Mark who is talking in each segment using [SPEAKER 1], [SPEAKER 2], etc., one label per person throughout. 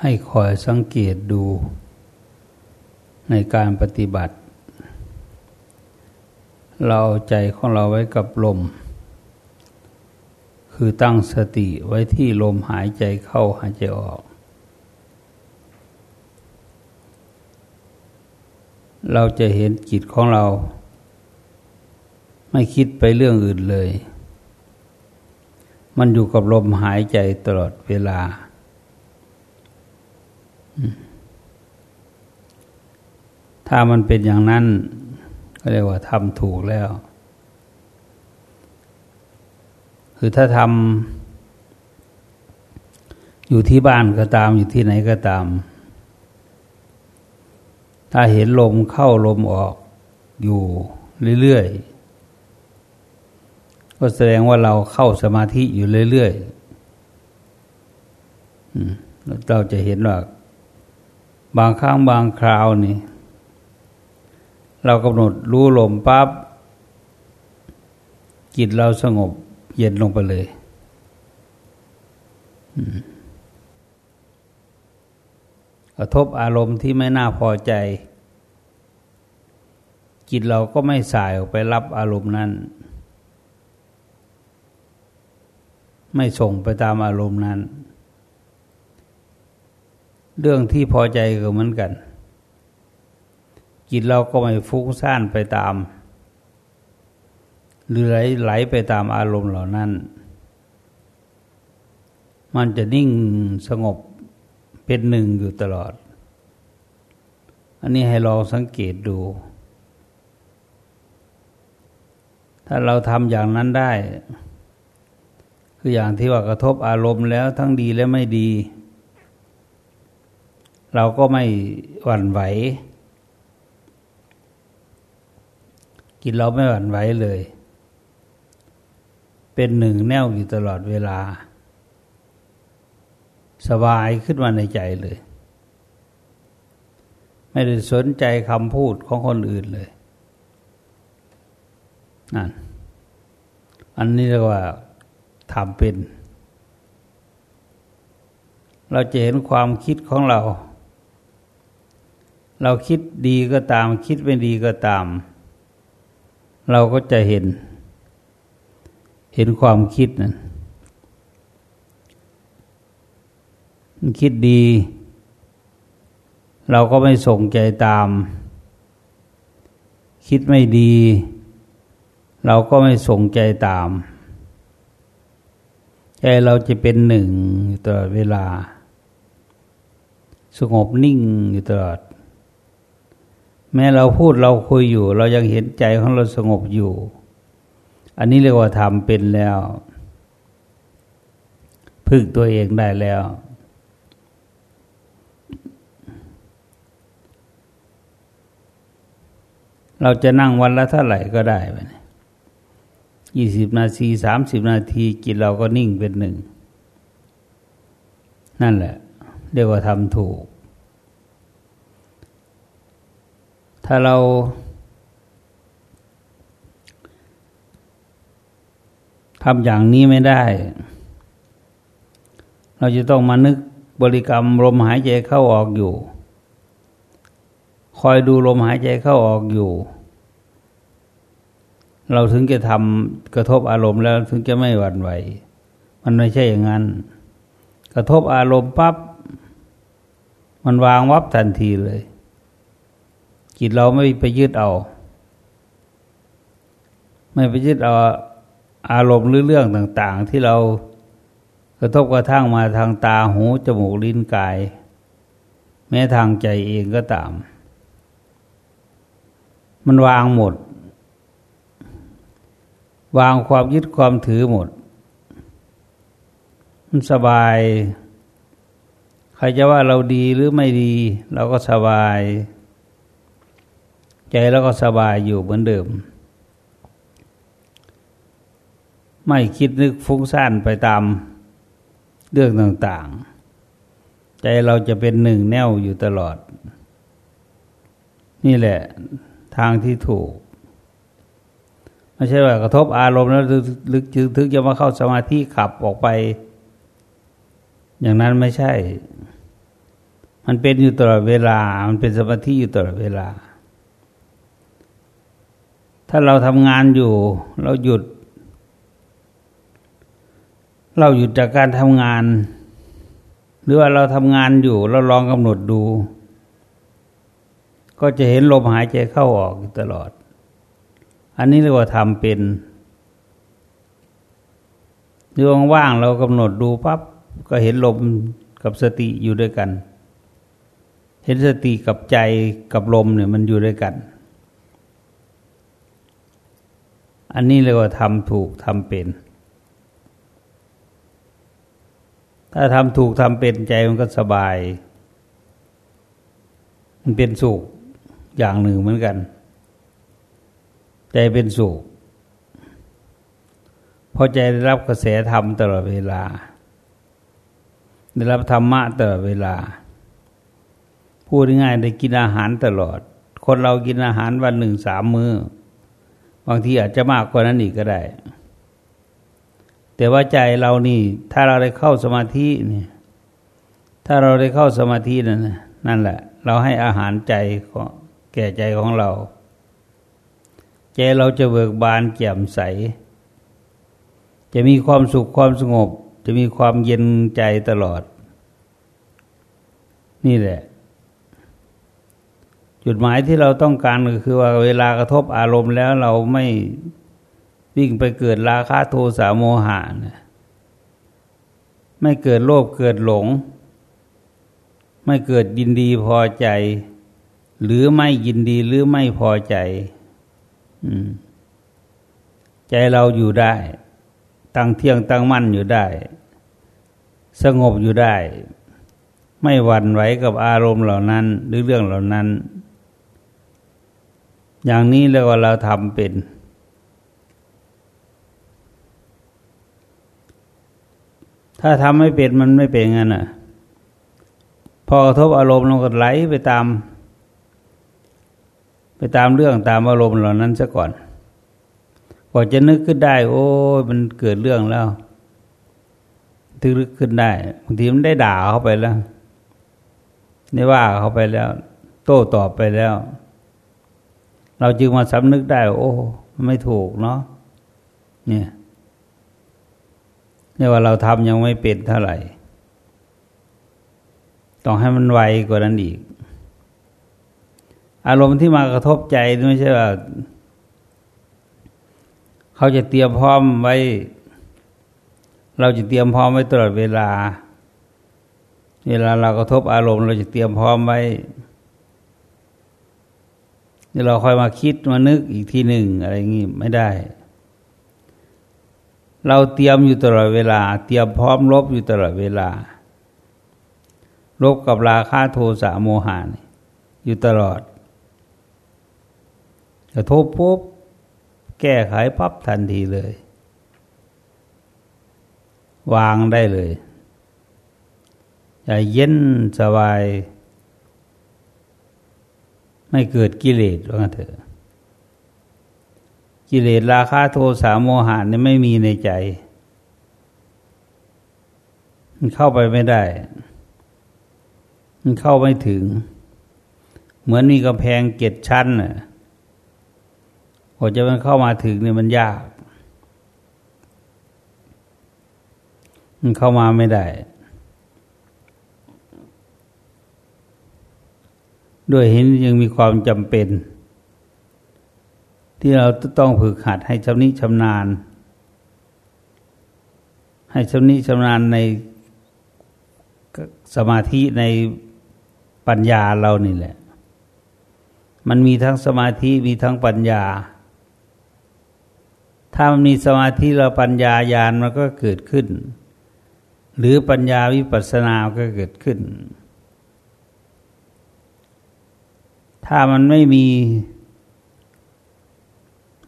[SPEAKER 1] ให้คอยสังเกตดูในการปฏิบัติ เราใจของเราไว้กับลม คือตั้งสติไว้ที่ลมหายใจเข้าหายใจออก เราจะเห็นจิตของเรา ไม่คิดไปเรื่องอื่นเลย มันอยู่กับลมหายใจตลอดเวลา ถ้ามันเป็นอย่างนั้น ก็เรียกว่าทำถูกแล้ว คือถ้าทำอยู่ที่บ้านก็ตามอยู่ที่ไหนก็ตาม ถ้าเห็นลมเข้าลมออกอยู่เรื่อยๆ ก็แสดงว่าเราเข้าสมาธิอยู่เรื่อยๆเราจะเห็นว่า บางครั้งบางคราวนี่ เรากำหนดรู้ลมปั๊บจิตเราสงบเย็นลงไปเลย กระทบอารมณ์ที่ไม่น่าพอใจ จิตเราก็ไม่สายออกไปรับอารมณ์นั้น ไม่ส่งไปตามอารมณ์นั้น เรื่องที่พอใจก็เหมือนกัน จิตเราก็ไม่ฟุ้งซ่านไปตาม หรือไหลไหลไปตามอารมณ์เหล่านั้น มันจะนิ่งสงบเป็นหนึ่งอยู่ตลอด อันนี้ให้ลองสังเกตดู ถ้าเราทำอย่างนั้นได้ คืออย่างที่ว่ากระทบอารมณ์แล้วทั้งดีและไม่ดี เราก็ไม่หวั่นไหวกินเราไม่หวั่นไหวเลย เป็นหนึ่งแน่วอยู่ตลอดเวลา สบายขึ้นมาในใจเลย ไม่ได้สนใจคำพูดของคนอื่นเลยนั่นอันนี้เรียกว่าทำเป็น เราจะเห็นความคิดของเรา เราคิดดีก็ตาม คิดไม่ดีก็ตาม เราก็จะเห็น เห็นความคิดนั้นคิดดี เราก็ไม่ส่งใจตาม คิดไม่ดี เราก็ไม่ส่งใจตาม ใจเราจะเป็นหนึ่งตลอดเวลา สงบนิ่งอยู่ตลอด แม้เราพูดเราคุยอยู่ เรายังเห็นใจของเราสงบอยู่ อันนี้เรียกว่าทำเป็นแล้วพึ่งตัวเองได้แล้ว เราจะนั่งวันละเท่าไหร่ก็ได้ไปยี่สิบนาทีสามสิบนาทีจิตเราก็นิ่งเป็นหนึ่ง นั่นแหละ เรียกว่าทำถูก ถ้าเรา ทำอย่างนี้ไม่ได้ เราจะต้องมานึกบริกรรมลมหายใจเข้าออกอยู่ คอยดูลมหายใจเข้าออกอยู่ เราถึงจะทำกระทบอารมณ์แล้วถึงจะไม่หวั่นไหว มันไม่ใช่อย่างนั้น กระทบอารมณ์ปับ๊บมันวางวับทันทีเลย จิตเราไม่ไปยึดเอา ไม่ไปยึดเอาอารมณ์หรือเรื่องต่าง ๆ ที่เรากระทบกระทั่งมาทางตาหูจมูกลิ้นกาย แม้ทางใจเองก็ตาม มันวางหมด วางความยึดความถือหมด มันสบาย ใครจะว่าเราดีหรือไม่ดี เราก็สบาย ใจแล้วก็สบายอยู่เหมือนเดิม ไม่คิดนึกฟุ้งซ่านไปตามเรื่องต่างๆ ใจเราจะเป็นหนึ่งแน่วอยู่ตลอด นี่แหละทางที่ถูกไม่ใช่ว่ากระทบอารมณ์แล้วลึกจึงถึงจะมาเข้าสมาธิขับออกไป อย่างนั้นไม่ใช่ มันเป็นอยู่ตลอดเวลา มันเป็นสมาธิอยู่ตลอดเวลา ถ้าเราทำงานอยู่ เราหยุด เราหยุดจากการทำงาน หรือว่าเราทำงานอยู่ เราลองกำหนดดู ก็จะเห็นลมหายใจเข้าออกตลอด อันนี้เรียกว่าทำเป็นหรือว่างๆเรากำหนดดูปั๊บก็เห็นลมกับสติอยู่ด้วยกัน เห็นสติกับใจกับลมเนี่ยมันอยู่ด้วยกัน อันนี้เรียกว่าทำถูกทำเป็น ถ้าทำถูกทำเป็นใจมันก็สบาย มันเป็นสุขอย่างหนึ่งเหมือนกัน ใจเป็นสุขพอใจได้รับกระแสธรรมตลอดเวลา ได้รับธรรมะตลอดเวลา พูดง่ายๆได้กินอาหารตลอด คนเรากินอาหารวันหนึ่งสามมือ้อ บางทีอาจจะมากกว่านั้นอีกก็ได้ แต่ว่าใจเรานี่ ถ้าเราได้เข้าสมาธินี่ถ้าเราได้เข้าสมาธินั่นนั่นแหละ เราให้อาหารใจแก่ใจของเรา ใจเราจะเบิกบานแจ่มใส จะมีความสุขความสงบ จะมีความเย็นใจตลอด นี่แหละ จุดหมายที่เราต้องการก็คือว่าเวลากระทบอารมณ์แล้วเราไม่วิ่งไปเกิดราคะโทสะโมหะนะไม่เกิดโลภเกิดหลง ไม่เกิดยินดีพอใจ หรือไม่ยินดีหรือไม่พอใจใจเราอยู่ได้ ตั้งเที่ยงตั้งมั่นอยู่ได้ สงบอยู่ได้ ไม่หวั่นไหวกับอารมณ์เหล่านั้น หรือเรื่องเหล่านั้น อย่างนี้เรียกว่าเราทำเป็น ถ้าทำไม่เป็นมันไม่เป็นงั้นอะ พอกระทบอารมณ์เราก็ไหลไปตาม ไปตามเรื่องตามอารมณ์เหล่านั้นซะก่อนกว่าจะนึกขึ้นได้ โอ้มันเกิดเรื่องแล้วถึงนึกขึ้นได้บางทีมันได้ด่าเขาไปแล้วได้ว่าเขาไปแล้ว โต้ตอบไปแล้ว เราจึงมาสำนึกได้ โอ้ไม่ถูกเนาะเนี่ยเนี่ว่าเราทำยังไม่เป็นเท่าไหร่ ต้องให้มันไวกว่านั้นอีก อารมณ์ที่มากระทบใจไม่ใช่ว่า เขาจะเตรียมพร้อมไว้ เราจะเตรียมพร้อมไว้ตลอดเวลา เวลาเรากระทบอารมณ์ เราจะเตรียมพร้อมไว้ นี่เราค่อยมาคิดมานึกอีกทีหนึ่งอะไรอย่างนี้ไม่ได้ เราเตรียมอยู่ตลอดเวลา เตรียมพร้อมลบอยู่ตลอดเวลาลบกับราคาโทสะโมหะอยู่ตลอดกระทบปุ๊บแก้ไขปั๊บทันทีเลย วางได้เลยใจเย็นสบาย ไม่เกิดกิเลสว่าเถอะกิเลสราคะโทสะโมหะนี่ไม่มีในใจ มันเข้าไปไม่ได้ มันเข้าไม่ถึง เหมือนมีกำแพงเจ็ดชั้นน่ะพอจะมันเข้ามาถึงเนี่ยมันยาก มันเข้ามาไม่ได้ ด้วยเห็นยังมีความจำเป็น ที่เราต้องฝึกหัดให้ชำนิชำนาญ ให้ชำนิชำนาญในสมาธิในปัญญาเรานี่แหละ มันมีทั้งสมาธิมีทั้งปัญญา ถ้ามันมีสมาธิเราปัญญาญาณมันก็เกิดขึ้น หรือปัญญาวิปัสสนาก็เกิดขึ้น ถ้ามันไม่มี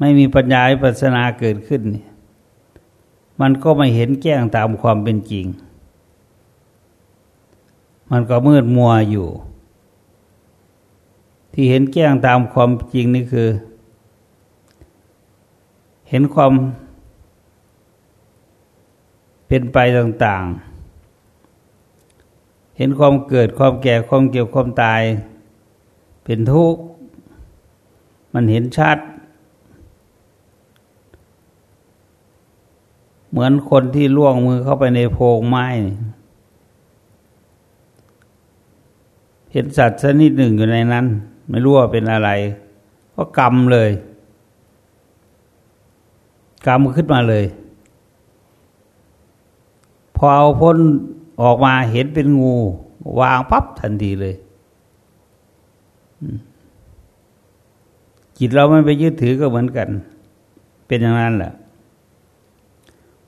[SPEAKER 1] ไม่มีปัญญาวิปัสนาเกิดขึ้น มันก็ไม่เห็นแจ้งตามความเป็นจริง มันก็มืดมัวอยู่ ที่เห็นแจ้งตามความจริงนี่คือ เห็นความเป็นไปต่าง ๆ เห็นความเกิดความแก่ความเกี่ยวความตาย เป็นทุกข์มันเห็นชัด เหมือนคนที่ล่วงมือเข้าไปในโพรงไม้ เห็นสัตว์ชนิดหนึ่งอยู่ในนั้น ไม่รู้ว่าเป็นอะไร ก็กรรมเลยกรรมขึ้นมาเลย พอเอาพ้นออกมาเห็นเป็นงู วางปั๊บทันทีเลย จิตเราไม่ไปยึดถือก็เหมือนกัน เป็นอย่างนั้นแหละ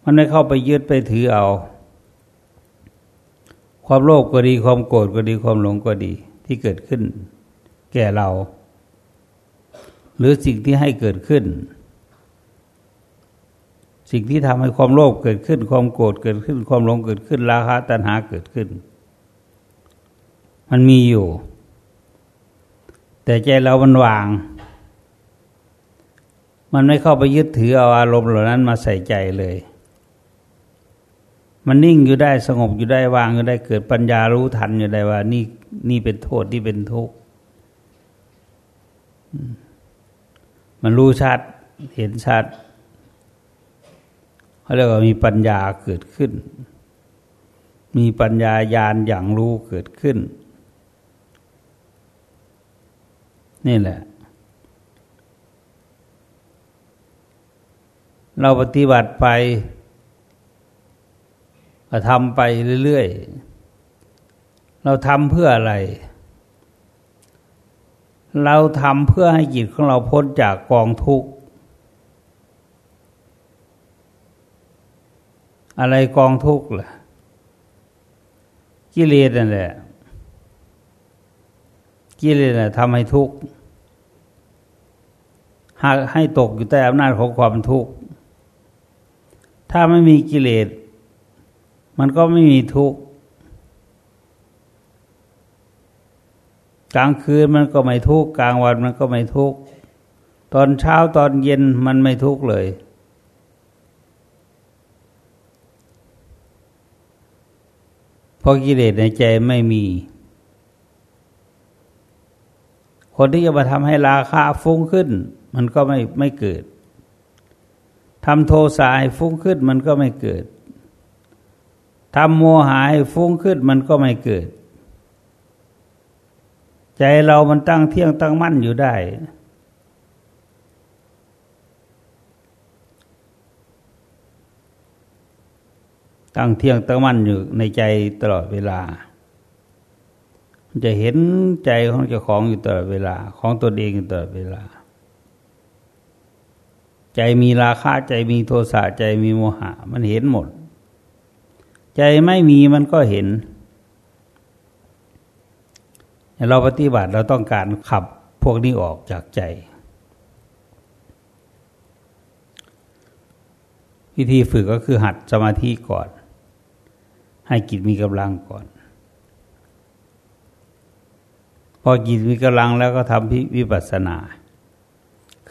[SPEAKER 1] มันไม่เข้าไปยึดไปถือเอา ความโลภก็ดีความโกรธก็ดีความหลงก็ดี ที่เกิดขึ้น แก่เรา หรือสิ่งที่ให้เกิดขึ้น สิ่งที่ทำให้ความโลภเกิดขึ้น ความโกรธเกิดขึ้น ความหลงเกิดขึ้น ราคะตัณหาเกิดขึ้น มันมีอยู่ แต่ใจเรามันวาง มันไม่เข้าไปยึดถือเอาอารมณ์เหล่านั้นมาใส่ใจเลย มันนิ่งอยู่ได้สงบอยู่ได้วางอยู่ได้เกิดปัญญารู้ทันอยู่ได้ว่า นี่นี่เป็นโทษที่เป็นทุกข์มันรู้ชัดเห็นชัดเขาเรียกว่ามีปัญญาเกิดขึ้น มีปัญญาญาณอย่างรู้เกิดขึ้น นี่แหละ เราปฏิบัติไปทำไปเรื่อยๆ เราทำเพื่ออะไร เราทำเพื่อให้จิตของเราพ้นจากกองทุกข์ อะไรกองทุกข์ล่ะ กิเลสนั่นแหละ กิเลสน่ะทำให้ทุกข์ากให้ตกอยู่ใต้อำนาจของความทุกข์ ถ้าไม่มีกิเลส มันก็ไม่มีทุกข์ กลางคืนมันก็ไม่ทุกข์ กลางวันมันก็ไม่ทุกข์ ตอนเช้าตอนเย็นมันไม่ทุกข์เลย เพราะกิเลสในใจไม่มีคนที่จะมาทำให้ราคาฟุ้งขึ้น มันก็ไม่ไม่เกิดทำโทสะให้ฟุ้งขึ้นมันก็ไม่เกิดทำโมหะให้ฟุ้งขึ้นมันก็ไม่เกิด ใจเรามันตั้งเที่ยงตั้งมั่นอยู่ได้ ตั้งเที่ยงตั้งมั่นอยู่ในใจตลอดเวลา จะเห็นใจของเจ้าของอยู่ตลอดเวลา ของตัวเองอยู่ตลอดเวลา ใจมีราคะใจมีโทสะใจมีโมหะ มันเห็นหมด ใจไม่มีมันก็เห็น เราปฏิบัติเราต้องการขับพวกนี้ออกจากใจ วิธีฝึกก็คือหัดสมาธิก่อน ให้จิตมีกำลังก่อน พอจิตมีกำลังแล้วก็ทำวิปัสสนา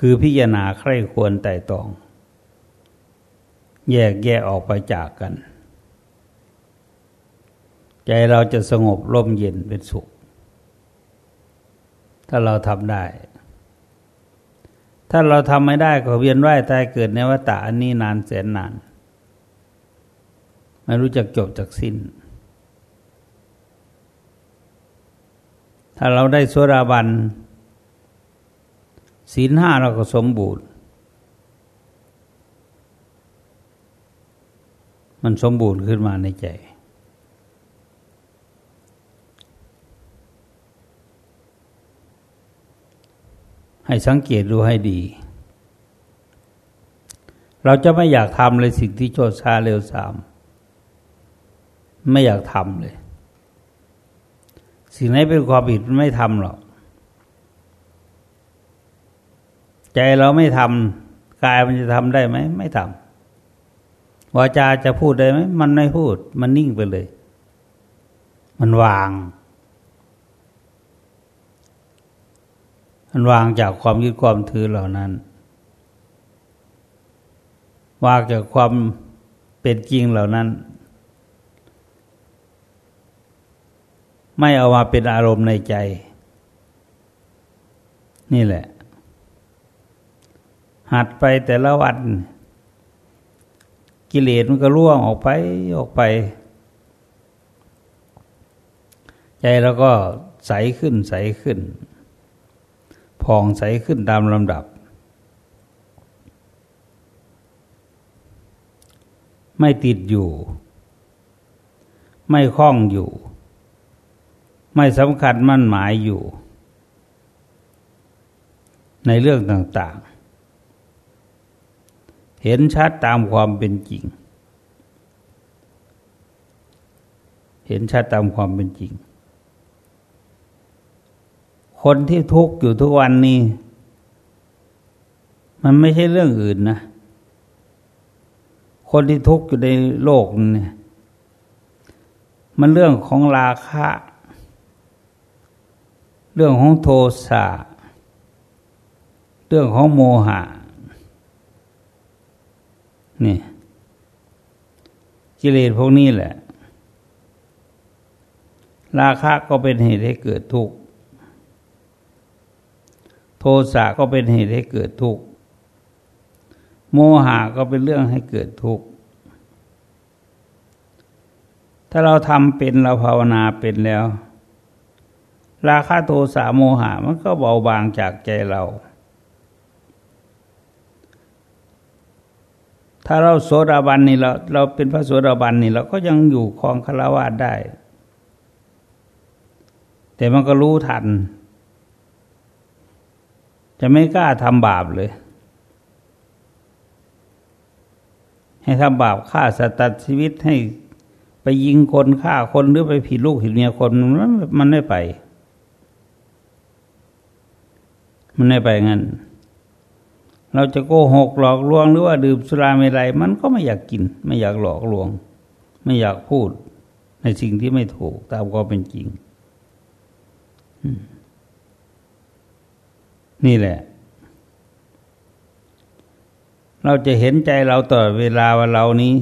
[SPEAKER 1] คือพิจารณาใคร่ควรไต่ตอง แยกแยกออกไปจากกัน ใจเราจะสงบร่มเย็นเป็นสุข ถ้าเราทำได้ ถ้าเราทำไม่ได้ก็เวียนว่ายตายเกิดในวัฏฏะอันนี้นานแสนนาน ไม่รู้จักจบจากสิ้นถ้าเราได้สวราบัน ศีลห้าเราก็สมบูรณ์ มันสมบูรณ์ขึ้นมาในใจ ให้สังเกตดูให้ดี เราจะไม่อยากทำเลยสิ่งที่โจดชาเร็วสาม ไม่อยากทำเลย สิ่งไหนเป็นความผิดไม่ทำหรอก ใจเราไม่ทำกายมันจะทำได้ไหมไม่ทำวาจาจะพูดได้ไหมมันไม่พูด มันนิ่งไปเลย มันวาง มันวางจากความยึดความถือเหล่านั้นวางจากความเป็นจริงเหล่านั้น ไม่เอามาเป็นอารมณ์ในใจ นี่แหละ หัดไปแต่ละวัน กิเลสมันก็ล่วงออกไปออกไป ใจเราก็ใสขึ้นใสขึ้นผ่องใสขึ้นตามลำดับ ไม่ติดอยู่ ไม่คล้องอยู่ ไม่สำคัญมั่นหมายอยู่ ในเรื่องต่าง ๆ เห็นชัดตามความเป็นจริง เห็นชัดตามความเป็นจริง คนที่ทุกข์อยู่ทุกวันนี้ มันไม่ใช่เรื่องอื่นนะ คนที่ทุกข์อยู่ในโลกนี่มันเรื่องของราคะเรื่องของโทสะ เรื่องของโมหะ นี่กิเลสพวกนี้แหละ ราคะก็เป็นเหตุให้เกิดทุกข์โทสะก็เป็นเหตุให้เกิดทุกข์โมหะก็เป็นเรื่องให้เกิดทุกข์ถ้าเราทำเป็นเราภาวนาเป็นแล้ว ราคะโทสะโมหะมันก็เบาบางจากใจเรา ถ้าเราโสดาบันนี่เราเราเป็นพระโสดาบันนี่เราก็ยังอยู่คลองคารวะได้ แต่มันก็รู้ทัน จะไม่กล้าทำบาปเลย ให้ทำบาปฆ่าสัตว์ชีวิตให้ไปยิงคนฆ่าคนหรือไปผิดลูกผิดเมียคนมันไม่ไป มันไม่ไปงั้น เราจะโกหกหลอกลวงหรือว่าดื่มสุราเมลัยมันก็ไม่อยากกิน ไม่อยากหลอกลวง ไม่อยากพูด ในสิ่งที่ไม่ถูกตามความเป็นจริงนี่แหละ เราจะเห็นใจเราต่อเวลาว่าเรานี้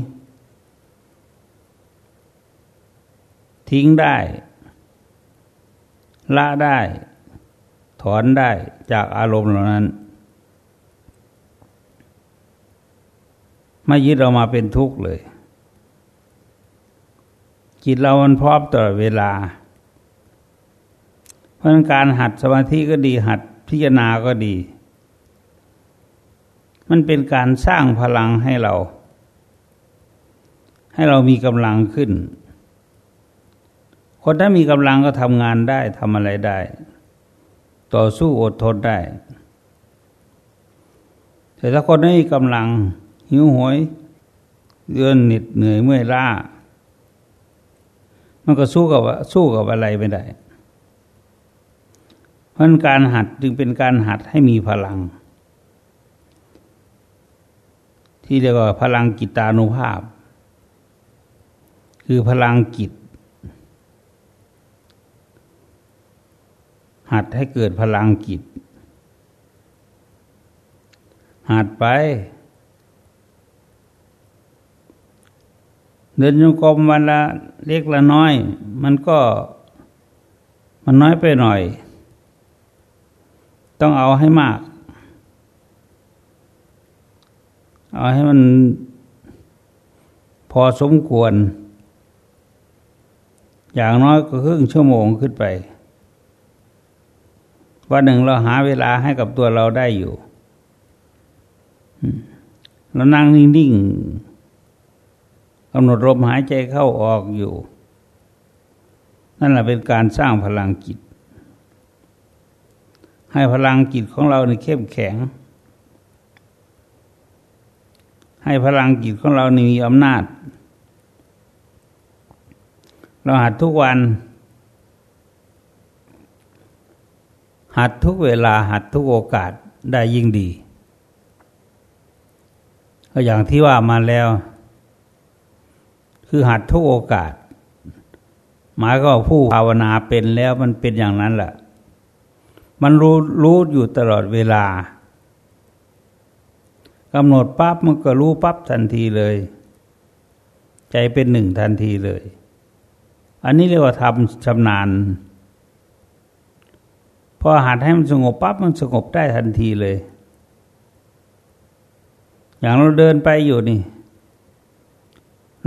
[SPEAKER 1] ทิ้งได้ละได้ ถอนได้จากอารมณ์เหล่านั้น ไม่ยึดเรามาเป็นทุกข์เลย จิตเรามันพร้อมต่อเวลา เพราะการหัดสมาธิก็ดีหัดพิจารณาก็ดี มันเป็นการสร้างพลังให้เรา ให้เรามีกำลังขึ้น คนถ้ามีกำลังก็ทำงานได้ทำอะไรได้ ต่อสู้อดทนได้ แต่ถ้าคนไม่มีกำลัง หิวโหยเดือนหนิดเหนื่อยเมื่อยล้า มันก็สู้กับสู้กับอะไรไม่ได้ เพราะการหัดจึงเป็นการหัดให้มีพลัง ที่เรียกว่าพลังกิตานุภาพ คือพลังกิจหัดให้เกิดพลังกิจหัดไป เดินโยกมวันละเล็กละน้อย มันก็มันน้อยไปหน่อย ต้องเอาให้มาก เอาให้มันพอสมควร อย่างน้อยก็ครึ่งชั่วโมงขึ้นไป วันหนึ่งเราหาเวลาให้กับตัวเราได้อยู่เรานั่งนิ่งๆ กำหนดลมหายใจเข้าออกอยู่ นั่นแหละเป็นการสร้างพลังจิต ให้พลังจิตของเราในเข้มแข็ง ให้พลังจิตของเรานี่มีอำนาจ เราหัดทุกวัน หัดทุกเวลาหัดทุกโอกาสได้ยิ่งดี ก็อย่างที่ว่ามาแล้ว คือหัดทุกโอกาส หมายก็ผู้ภาวนาเป็นแล้วมันเป็นอย่างนั้นแหละมันรู้รู้อยู่ตลอดเวลากำหนดปั๊บมันก็รู้ปั๊บทันทีเลย ใจเป็นหนึ่งทันทีเลย อันนี้เรียกว่าทำชำนาญพอหัดให้มันสงบปั๊บมันสงบได้ทันทีเลย อย่างเราเดินไปอยู่นี่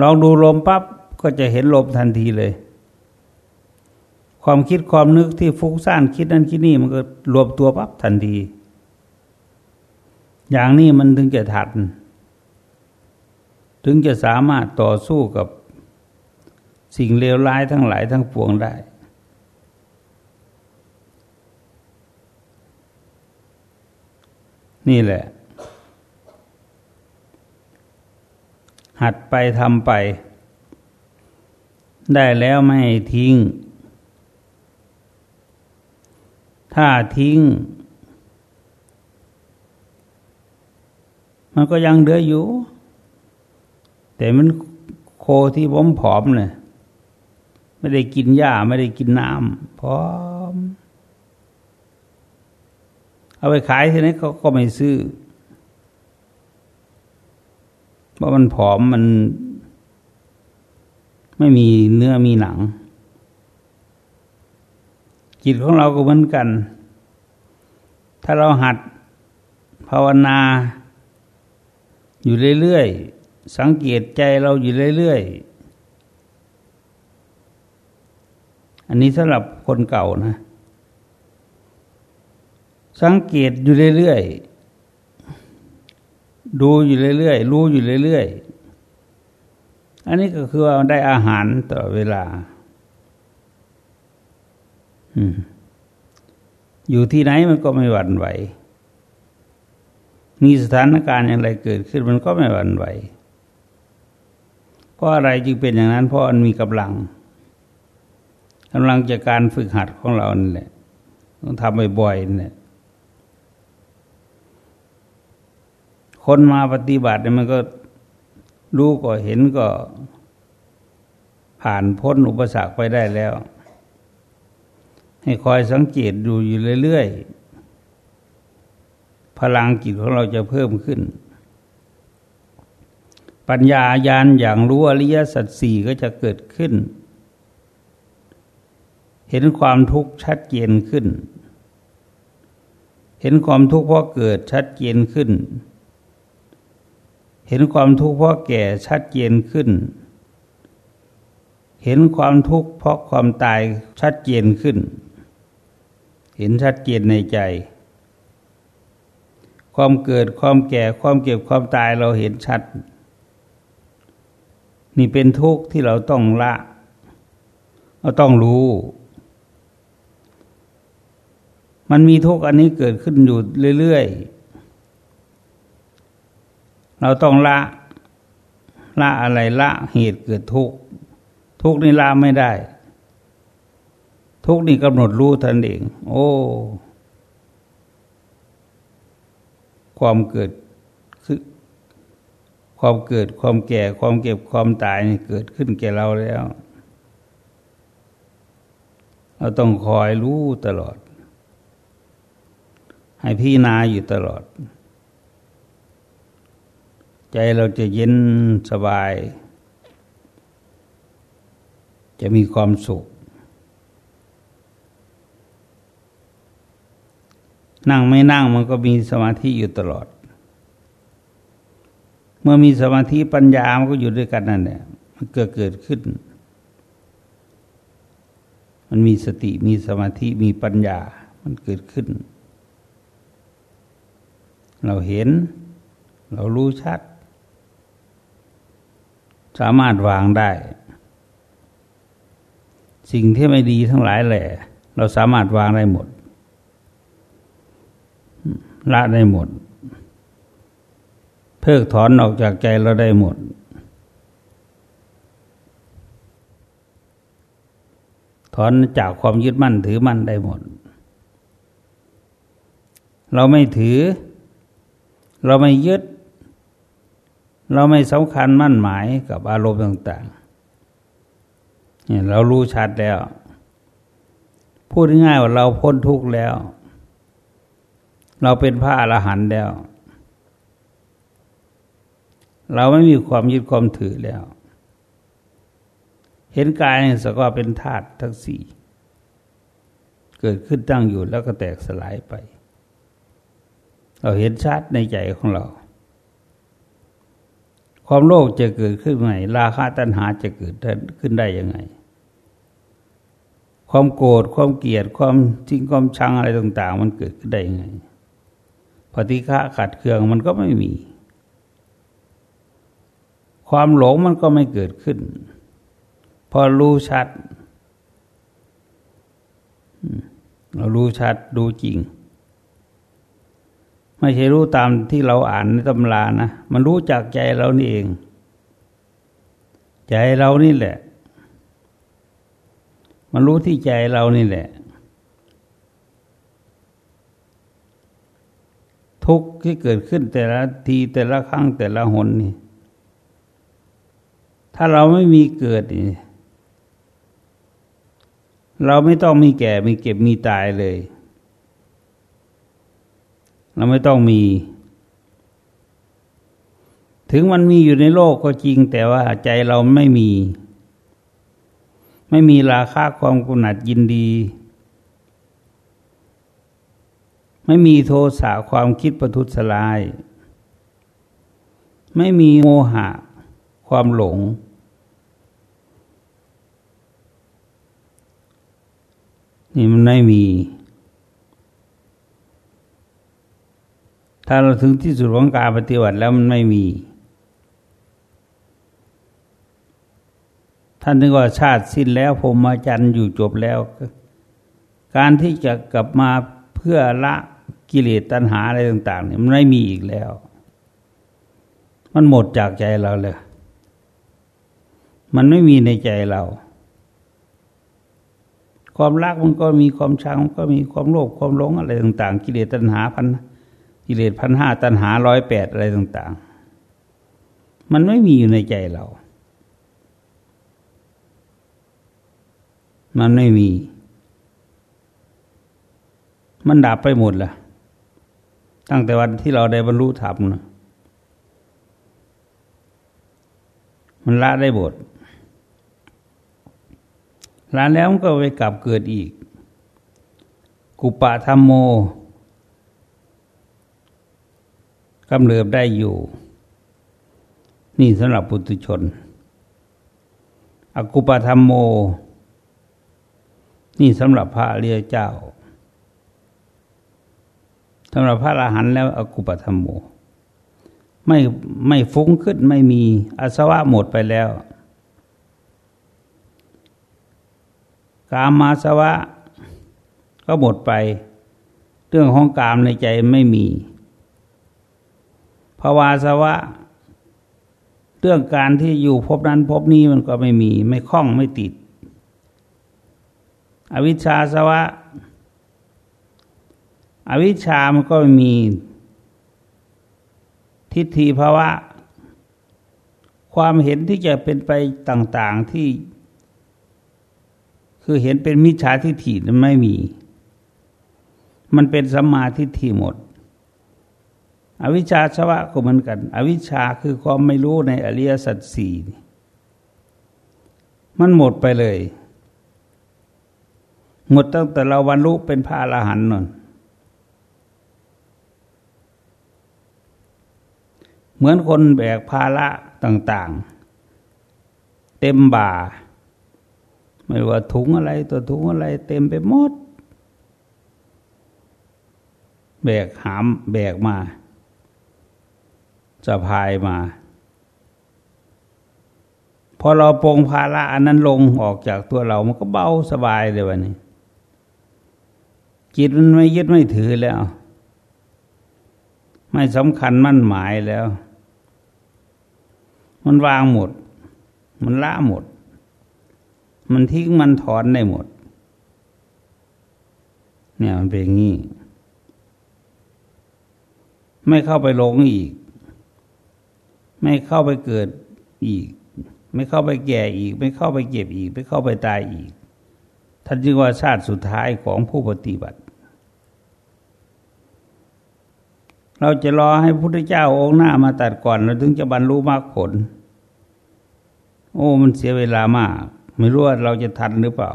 [SPEAKER 1] ลองดูลมปั๊บก็จะเห็นลมทันทีเลย ความคิดความนึกที่ฟุ้งซ่านคิดนั่นคิดนี่มันก็รวมตัวปั๊บทันที อย่างนี้มันถึงจะทันถึงจะสามารถต่อสู้กับสิ่งเลวร้ายทั้งหลายทั้งปวงได้ นี่แหละ หัดไปทำไป ได้แล้วไม่ทิ้ง ถ้าทิ้ง มันก็ยังเดืออยู่ แต่มันโคที่ผมผอมเนี่ยไม่ได้กินหญ้าไม่ได้กินน้ำพร้อม เอาไปขายที่ไหนเขาก็ไม่ซื้อ เพราะมันผอมมัน ไม่มีเนื้อมีหนัง จิตของเราก็เหมือนกัน ถ้าเราหัดภาวนา อยู่เรื่อยๆ สังเกตใจเราอยู่เรื่อยๆ อันนี้สำหรับคนเก่านะ สังเกตอยู่เรื่อยๆ ดูอยู่เรื่อยๆ รู้อยู่เรื่อยๆ อันนี้ก็คือว่าได้อาหารต่อเวลา อยู่ที่ไหนมันก็ไม่หวั่นไหว มีสถานการณ์อย่างไรเกิดขึ้นมันก็ไม่หวั่นไหว เพราะอะไรจึงเป็นอย่างนั้น เพราะมันมีกำลังกำลังจากการฝึกหัดของเราเนี่แหละต้องทำบ่อยๆเนี่ย คนมาปฏิบัติเนี่ยมันก็รู้ก็เห็นก็ผ่านพ้นอุปสรรคไปได้แล้ว ให้คอยสังเกตดูอยู่เรื่อยๆ พลังจิตของเราจะเพิ่มขึ้น ปัญญาญาณอย่างรู้อริยสัจสี่ก็จะเกิดขึ้น เห็นความทุกข์ชัดเจนขึ้น เห็นความทุกข์เพราะเกิดชัดเจนขึ้น เห็นความทุกข์เพราะแก่ชัดเจนขึ้น เห็นความทุกข์เพราะความตายชัดเจนขึ้น เห็นชัดเจนในใจ ความเกิดความแก่ความเก็บความตายเราเห็นชัด นี่เป็นทุกข์ที่เราต้องละเราต้องรู้ มันมีทุกข์อันนี้เกิดขึ้นอยู่เรื่อยๆ เราต้องละละอะไรละเหตุเกิดทุกข์ทุกข์นี่ละไม่ได้ ทุกข์นี่กำหนดรู้ทันเอง โอ้ ความเกิดคือความเกิดความแก่ความเก็บความตายนี่เกิดขึ้นแก่เราแล้ว เราต้องคอยรู้ตลอด ให้พี่นาอยู่ตลอด ใจเราจะเย็นสบาย จะมีความสุข นั่งไม่นั่งมันก็มีสมาธิอยู่ตลอด เมื่อมีสมาธิปัญญามันก็อยู่ด้วยกันนั่นแหละมันเกิดเกิดขึ้น มันมีสติมีสมาธิมีปัญญามันเกิดขึ้น เราเห็น เรารู้ชัด สามารถวางได้ สิ่งที่ไม่ดีทั้งหลายแหละ เราสามารถวางได้หมด ละได้หมด เพิกถอนออกจากใจเราได้หมด ถอนจากความยึดมั่นถือมั่นได้หมด เราไม่ถือ เราไม่ยึด เราไม่สำคัญมั่นหมายกับอารมณ์ต่างๆเนี่ยเรารู้ชัดแล้ว พูดง่ายว่าเราพ้นทุกข์แล้ว เราเป็นพระอรหันต์แล้ว เราไม่มีความยึดความถือแล้ว เห็นกายสก็เป็นธาตุทั้งสี่เกิดขึ้นตั้งอยู่แล้วก็แตกสลายไป เราเห็นชัดในใจของเรา ความโลภจะเกิดขึ้นไหนราคะตัณหาจะเกิดขึ้นได้ยังไง ความโกรธความเกลียดความจริงความชังอะไรต่าง ๆ มันเกิดขึ้นได้ยังไงปฏิฆะขัดเคืองมันก็ไม่มี ความหลงมันก็ไม่เกิดขึ้น พอรู้ชัดเรารู้ชัดดูจริง ไม่ใช่รู้ตามที่เราอ่านในตำรานะ มันรู้จากใจเรานี่เอง ใจเรานี่แหละ มันรู้ที่ใจเรานี่แหละ ทุกข์ที่เกิดขึ้นแต่ละทีแต่ละครั้งแต่ละหนนี่ ถ้าเราไม่มีเกิดนี่เราไม่ต้องมีแก่มีเก็บมีตายเลย เราไม่ต้องมี ถึงมันมีอยู่ในโลกก็จริง แต่ว่าใจเราไม่มี ไม่มีราคาความกุนัดยินดี ไม่มีโทสะความคิดประทุษลาย ไม่มีโมหะ ความหลงนี่มันไม่มี ถ้าเราถึงที่สุดของการปฏิบัติแล้วมันไม่มี ท่านถึงว่าชาติสิ้นแล้วผมมาจันทร์อยู่จบแล้ว การที่จะกลับมาเพื่อละกิเลสตัณหาอะไรต่าง ๆ เนี่ยมันไม่มีอีกแล้ว มันหมดจากใจเราเลย มันไม่มีในใจเรา ความรักมันก็มีความชังมันก็มีความโลภความหลงอะไรต่าง ๆ กิเลสตัณหาพัน กิเลสพันห้าตัณหาร้อยแปดอะไรต่าง ๆ มันไม่มีอยู่ในใจเรา มันไม่มี มันดับไปหมดละตั้งแต่วันที่เราได้บรรลุธรรมนะมันละได้บทละแล้วมันก็ไปกลับเกิดอีก กุปะธรรมโม กำเริบได้อยู่ นี่สำหรับปุถุชน อกุปธรรมโม นี่สำหรับพระเรียเจ้าสำหรับพระอรหันต์แล้วอกุปธรรมโม ไม่ไม่ฟุ้งขึ้นไม่มีอาสวะหมดไปแล้ว กามาสวะก็หมดไป เรื่องของกามในใจไม่มี ภาวาสวะ เรื่องการที่อยู่พบนั้นพบนี้มันก็ไม่มี ไม่คล้องไม่ติด อวิชชาสวะ อวิชชามันก็ไมี ทิฏฐิภาวะ ความเห็นที่จะเป็นไปต่างๆที่ คือเห็นเป็นมิจฉาทิฏฐินั้นไม่มี มันเป็นสัมมาทิฏฐิหมด อวิชชาสวะก็เหมือนกัน อวิชชาคือความไม่รู้ในอริยสัจสี่มันหมดไปเลย หมดตั้งแต่เราบรรลุเป็นพระอรหันต์นนเหมือนคนแบกภาระต่าง ๆ เต็มบ่า ไม่ว่าถุงอะไรตัวถุงอะไร เต็มไปหมด แบกหามแบกมา จะพายมา พอเราปรงภาระอันนั้นลงออกจากตัวเรามันก็เบาสบายเลยวันนี้ จิตมันไม่ยึดไม่ถือแล้ว ไม่สำคัญมั่นหมายแล้ว มันวางหมด มันละหมด มันทิ้งมันถอนได้หมด เนี่ยมันเป็นอย่างนี้ไม่เข้าไปหลงอีก ไม่เข้าไปเกิดอีก ไม่เข้าไปแก่อีก ไม่เข้าไปเก็บอีก ไม่เข้าไปตายอีก ท่านจึงว่าชาติสุดท้ายของผู้ปฏิบัติ เราจะรอให้พระพุทธเจ้าองค์หน้ามาตัดก่อน เราถึงจะบรรลุมรรคผล โอ้ มันเสียเวลามาก ไม่รู้ว่าเราจะทันหรือเปล่า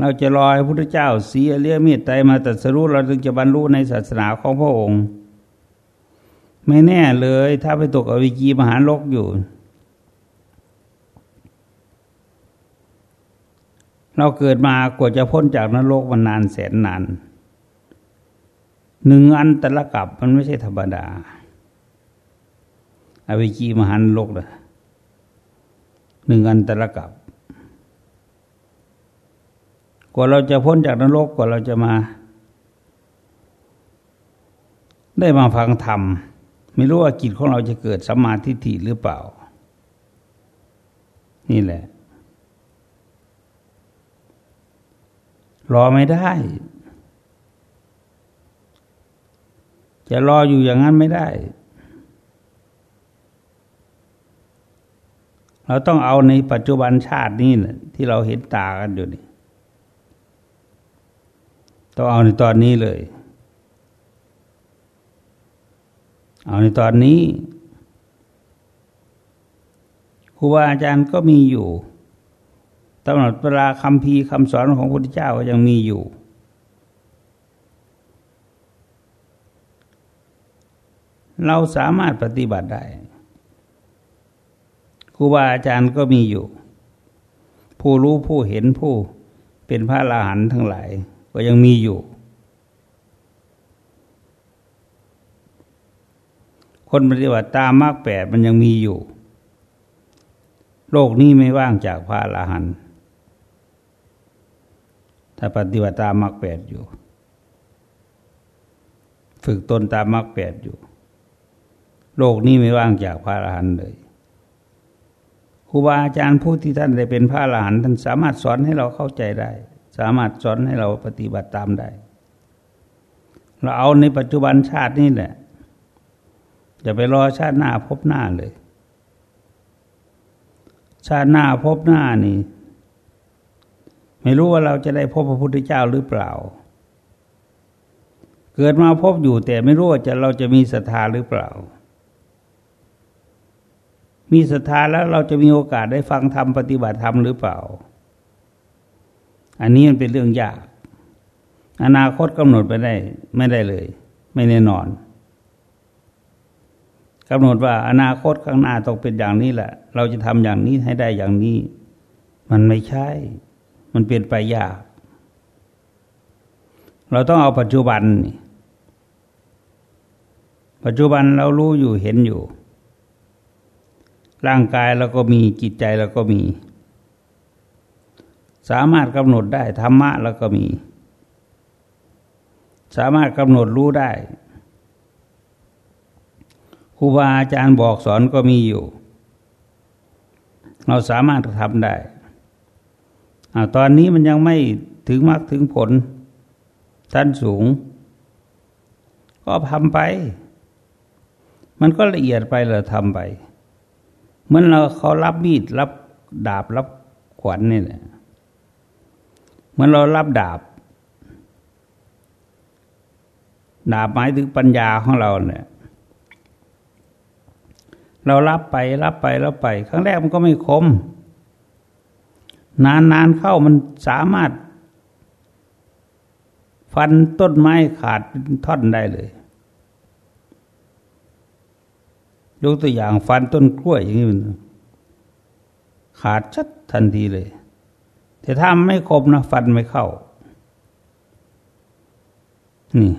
[SPEAKER 1] เราจะรอให้พระพุทธเจ้าสีอเลียมีดไตมาตรัสรู้เราถึงจะบรรลุในศาสนาของพระองค์ ไม่แน่เลย ถ้าไปตกอวิจีมหาโลกอยู่ เราเกิดมากว่าจะพ้นจากนรกมันนานแสนนานหนึ่งอันต่ละกับมันไม่ใช่ธรรมดาอวิจีมหันโลกเลยหนึ่งอันต่ละกับ กว่าเราจะพ้นจากนรกกว่าเราจะมา ได้มาฟังธรรม ไม่รู้ว่ากิจของเราจะเกิดสัมมาทิฏฐิหรือเปล่า นี่แหละ รอไม่ได้ จะรออยู่อย่างนั้นไม่ได้ เราต้องเอาในปัจจุบันชาตินี้แหละที่เราเห็นตากันอยู่นี่ต้องเอาในตอนนี้เลย เอาในตอนนี้ครูบาอาจารย์ก็มีอยู่ตำหนดเวลาคำพีคำสอนของพระพุทธเจ้าก็ยังมีอยู่ เราสามารถปฏิบัติได้ครูบาอาจารย์ก็มีอยู่ ผู้รู้ผู้เห็นผู้เป็นพระอรหันต์ทั้งหลาย ก็ยังมีอยู่ คนปฏิบัติตามมรรคแปดมันยังมีอยู่ โลกนี้ไม่ว่างจากพระอรหันต์ถ้าปฏิบัติตามมรรคแปดอยู่ ฝึกตนตามมรรคแปดอยู่ โลกนี้ไม่ว่างจากพระอรหันต์เลยครูบาอาจารย์ผู้ที่ท่านได้เป็นพระอรหันต์ท่านสามารถสอนให้เราเข้าใจได้ สามารถสอนให้เราปฏิบัติตามได้ เราเอาในปัจจุบันชาตินี่แหละ อย่าไปรอชาติหน้าพบหน้าเลย ชาติหน้าพบหน้านี่ ไม่รู้ว่าเราจะได้พบพระพุทธเจ้าหรือเปล่า เกิดมาพบอยู่แต่ไม่รู้ว่าจะเราจะมีศรัทธาหรือเปล่า มีศรัทธาแล้วเราจะมีโอกาสได้ฟังธรรมปฏิบัติธรรมหรือเปล่า อันนี้มันเป็นเรื่องยาก อนาคตกำหนดไปได้ ไม่ได้เลย ไม่แน่นอน กำหนดว่าอนาคตข้างหน้าต้องเป็นอย่างนี้แหละ เราจะทำอย่างนี้ให้ได้อย่างนี้ มันไม่ใช่ มันเปลี่ยนไปยาก เราต้องเอาปัจจุบัน ปัจจุบันเรารู้อยู่เห็นอยู่ ร่างกายเราก็มีจิตใจเราก็มี สามารถกำหนดได้ธรรมะเราก็มี สามารถกำหนดรู้ได้ รูบาอาจารย์บอกสอนก็มีอยู่ เราสามารถทำได้ตอนนี้มันยังไม่ถึงมรรคถึงผลชั้นสูง ก็ทำไป มันก็ละเอียดไปเลยทำไป เหมือนเราเขารับมีดรับดาบรับขวัญนี่แหละเหมือนเรารับดาบ ดาบหมายถึงปัญญาของเราเนี่ย เรารับไปรับไปรับไป ครั้งแรกมันก็ไม่คม นานๆเข้ามันสามารถ ฟันต้นไม้ขาดเป็นท่อนได้เลยยกตัวอย่างฟันต้นกล้วยอย่างนี้มันขาดชัดทันทีเลย แต่ถ้าไม่คมนะฟันไม่เข้า นี่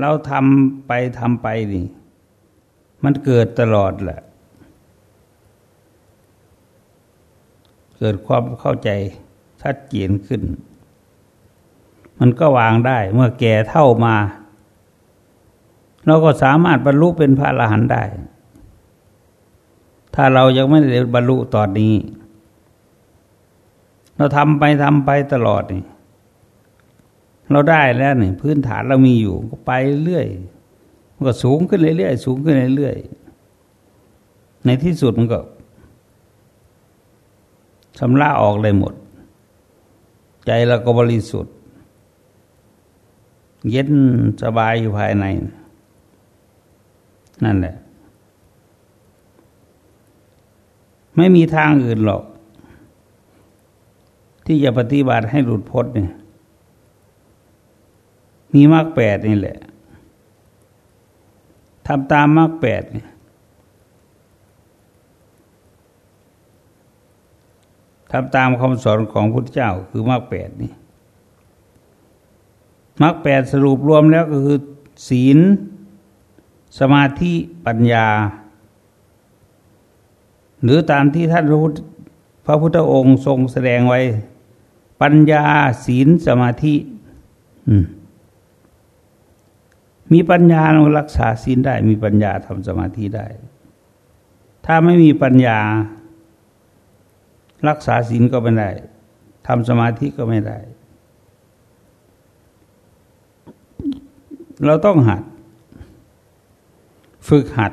[SPEAKER 1] เราทำไปทำไปนี่ มันเกิดตลอดแหละ เกิดความเข้าใจชัดเจนขึ้น มันก็วางได้เมื่อแก่เท่ามา เราก็สามารถบรรลุเป็นพระอรหันต์ได้ ถ้าเรายังไม่ได้บรรลุตอนนี้ เราทำไปทำไปตลอดนี่ เราได้แล้วนี่พื้นฐานเรามีอยู่ก็ไปเรื่อยมันก็สูงขึ้นเรื่อยๆสูงขึ้นเรื่อยๆในที่สุดมันก็ชำระออกเลยหมด ใจเราก็บริสุทธิ์ เย็นสบายอยู่ภายใน นั่นแหละ ไม่มีทางอื่นหรอก ที่จะปฏิบัติให้หลุดพ้นเนี่ย มีมรรคแปดนี่แหละทำตามมรรคแปดเนี่ยทำตามคำสอนของพุทธเจ้าคือมรรคแปดนี่มรรคแปดสรุปรวมแล้วก็คือ ศีล สมาธิปัญญา หรือตามที่ท่านพระพุทธองค์ทรงแสดงไว้ ปัญญาศีลสมาธิมี มีปัญญาเรารักษาศีลได้ มีปัญญาทำสมาธิได้ ถ้าไม่มีปัญญา รักษาศีลก็ไม่ได้ทำสมาธิก็ไม่ได้ เราต้องหัด ฝึกหัด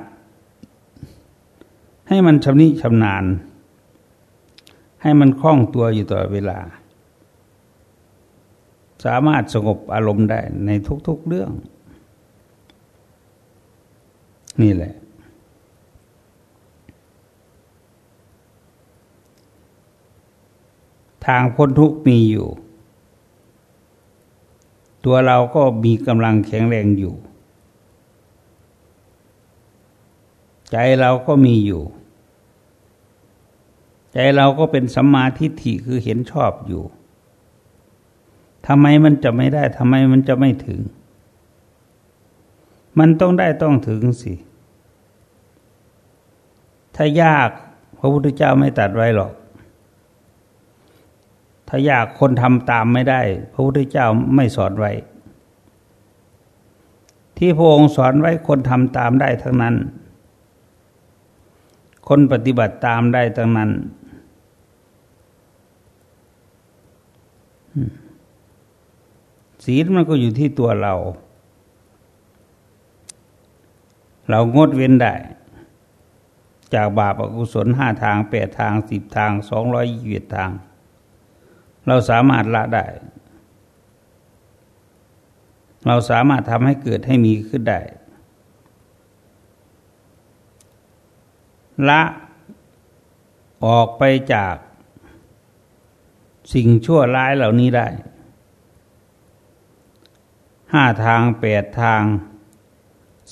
[SPEAKER 1] ให้มันชำนิชำนาญ ให้มันคล่องตัวอยู่ตลอดเวลา สามารถสงบอารมณ์ได้ในทุกๆเรื่อง นี่แหละ ทางพ้นทุกข์มีอยู่ ตัวเราก็มีกำลังแข็งแรงอยู่ ใจเราก็มีอยู่ ใจเราก็เป็นสัมมาทิฏฐิคือเห็นชอบอยู่ทำไมมันจะไม่ได้ทำไมมันจะไม่ถึง มันต้องได้ต้องถึงสิถ้ายากพระพุทธเจ้าไม่ตัดไว้หรอก ถ้ายากคนทำตามไม่ได้ พระพุทธเจ้าไม่สอนไว้ ที่พระองค์สอนไว้คนทำตามได้ทั้งนั้น คนปฏิบัติตามได้ทั้งนั้น ศีลมันก็อยู่ที่ตัวเรา เรางดเว้นได้ จากบาปอกุศลห้าทางแปดทางสิบทางสองร้อยยี่สิบทาง เราสามารถละได้ เราสามารถทำให้เกิดให้มีขึ้นได้ ละออกไปจากสิ่งชั่วร้ายเหล่านี้ได้ ห้าทางแปดทาง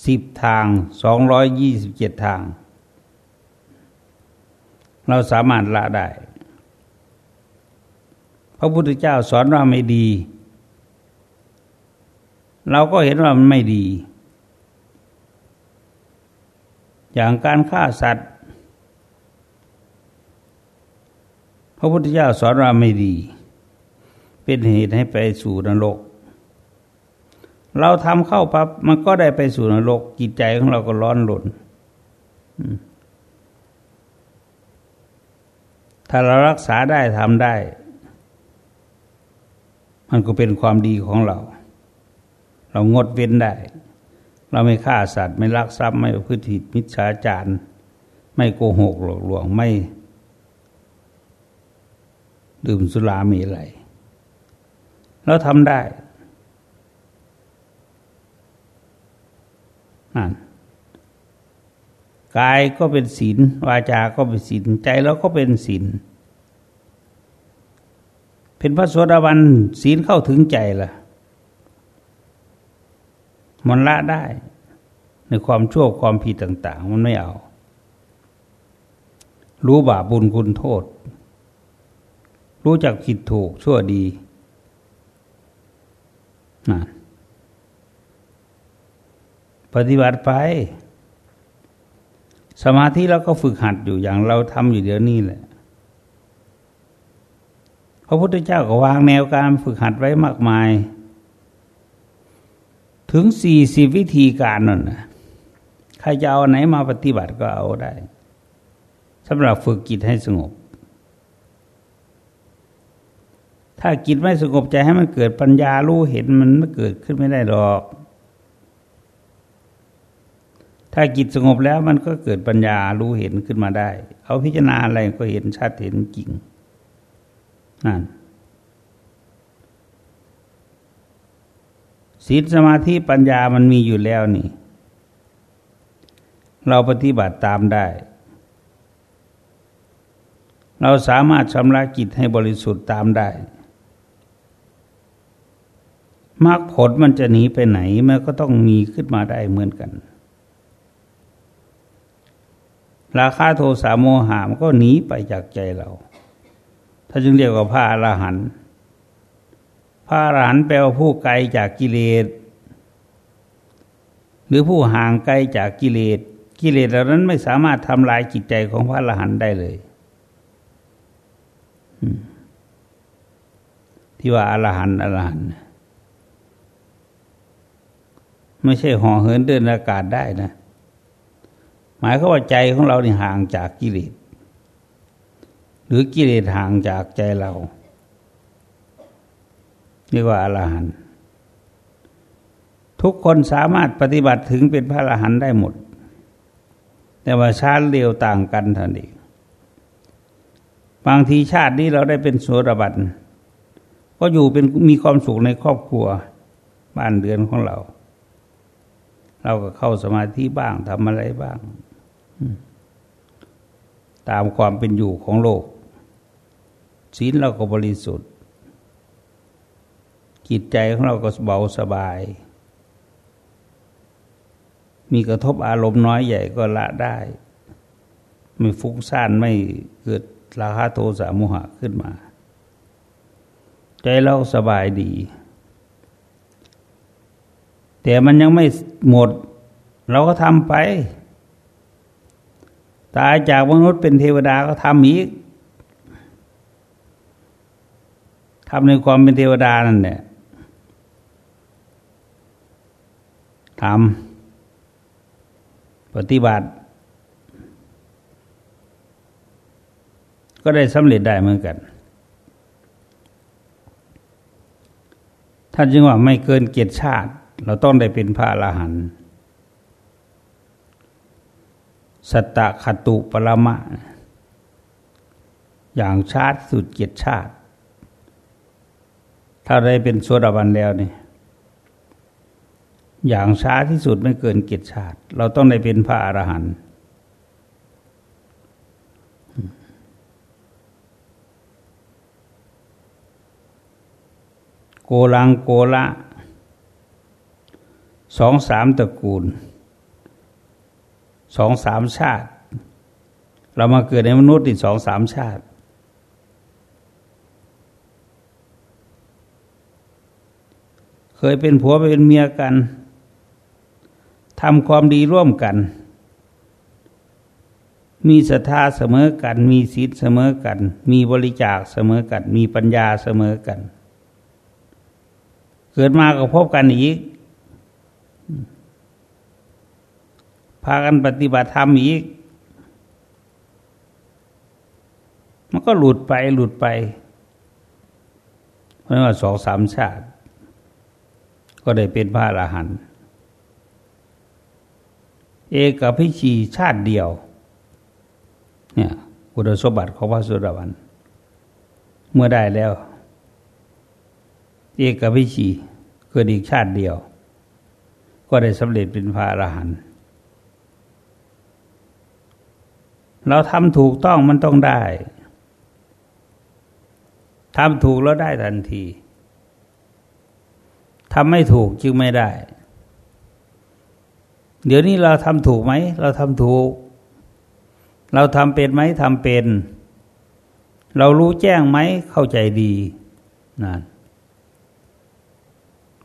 [SPEAKER 1] สิบทางสองร้อยยี่สิบเจ็ดทาง เราสามารถละได้ พระพุทธเจ้าสอนว่าไม่ดี เราก็เห็นว่ามันไม่ดี อย่างการฆ่าสัตว์ พระพุทธเจ้าสอนว่าไม่ดี เป็นเหตุให้ไปสู่นรก เราทำเข้าปั๊บมันก็ได้ไปสู่นรกจิตใจของเราก็ร้อนหลนถ้าเรารักษาได้ทำได้ มันก็เป็นความดีของเรา เรางดเว้นได้ เราไม่ฆ่าสัตว์ ไม่ลักทรัพย์ไม่พฤติมิจฉาจารไม่โกหกหลอกลวงไม่ ดื่มสุรามีอะไรเราทำได้นั่น กายก็เป็นศีลวาจาก็เป็นศีลใจเราก็เป็นศีลเป็นพระโสดาบันศีลเข้าถึงใจละมันละได้ ในความชั่วความผิดต่าง ๆ มันไม่เอา รู้บาปบุญคุณโทษ รู้จักผิดถูกชั่วดีนะ ปฏิบัติไป สมาธิเราก็ฝึกหัดอยู่อย่างเราทำอยู่เดี๋ยวนี้แหละพระพุทธเจ้าก็วางแนวการฝึกหัดไว้มากมาย ถึงสี่สิบวิธีการนั่นนะใครจะเอาไหนมาปฏิบัติก็เอาได้สำหรับฝึกจิตให้สงบ ถ้าจิตไม่สงบใจให้มันเกิดปัญญารู้เห็นมันไม่เกิดขึ้นไม่ได้หรอก ถ้าจิตสงบแล้วมันก็เกิดปัญญารู้เห็นขึ้นมาได้เอาพิจารณาอะไรก็เห็นชัดเห็นจริงนั่นศีลสมาธิปัญญามันมีอยู่แล้วนี่ เราปฏิบัติตามได้ เราสามารถชำระจิตให้บริสุทธิ์ตามได้มรรคผลมันจะหนีไปไหนมันก็ต้องมีขึ้นมาได้เหมือนกัน ราคาโทสะโมหะมันก็หนีไปจากใจเรา ถ้าจึงเรียกว่าพระอรหันต์พระอรหันต์แปลว่าผู้ไกลจากกิเลส หรือผู้ห่างไกลจากกิเลส กิเลสเหล่านั้นไม่สามารถทำลายจิตใจของพระอรหันต์ได้เลยที่ว่าอรหันต์อรหันต์ไม่ใช่ห่อเหินเดินอากาศได้นะ หมายก็ว่าใจของเราเนี่ห่างจากกิเลสหรือกิเลสห่างจากใจเราเรียกว่าอรหันต์ทุกคนสามารถปฏิบัติถึงเป็นพระอรหันต์ได้หมด แต่ว่าชาติเร็วต่างกันเท่านี้บางทีชาตินี้เราได้เป็นโสดาบันก็อยู่เป็นมีความสุขในครอบครัวบ้านเรือนของเรา เราก็เข้าสมาธิบ้างทำอะไรบ้าง ตามความเป็นอยู่ของโลกศีลเราก็บริสุทธิ์ จิตใจของเราก็เบาสบาย มีกระทบอารมณ์น้อยใหญ่ก็ละได้ ไม่ฟุ้งซ่านไม่เกิดราคะโทสะโมหะขึ้นมา ใจเราสบายดี แต่มันยังไม่หมด เราก็ทำไป ตายจากมนุษย์เป็นเทวดาก็ทำอีกทำในความเป็นเทวดานั่นแหละทำปฏิบัติ ก็ได้สำเร็จได้เหมือนกันท่านจึงว่าไม่เกินเกียรติชาติ เราต้องได้เป็นพระอรหันต์ สตตะขตุปรมะ อย่างชาติสุดเกียรติชาติ ถ้าได้เป็นโสดาบันแล้วนี่อย่างช้าที่สุดไม่เกินเกียรติชาติ เราต้องได้เป็นพระอรหันต์โกลังโกละ สองสามตระกูล สองสามชาติ เรามาเกิดในมนุษย์อีกสองสามชาติ เคยเป็นผัวเป็นเมียกันทำความดีร่วมกัน มีศรัทธาเสมอกัน มีศีลเสมอกัน มีบริจาคเสมอกัน มีปัญญาเสมอกัน เกิดมาก็พบกันอีก พากันปฏิบัติธรรมอีก มันก็หลุดไปหลุดไป เพราะว่าสองสามชาติ ก็ได้เป็นพระอรหันต์เอกพิชีชาติเดียว เนี่ยคุณสมบัติของพระสุรวัน เมื่อได้แล้ว เอกพิชีเกิดอีกชาติเดียว ก็ได้สำเร็จเป็นพระอรหันต์ เราทำถูกต้องมันต้องได้ทำถูกแล้วได้ทันทีทำไม่ถูกจึงไม่ได้ เดี๋ยวนี้เราทำถูกไหม เราทำถูก เราทำเป็นไหมทำเป็น เรารู้แจ้งไหมเข้าใจดีนั่น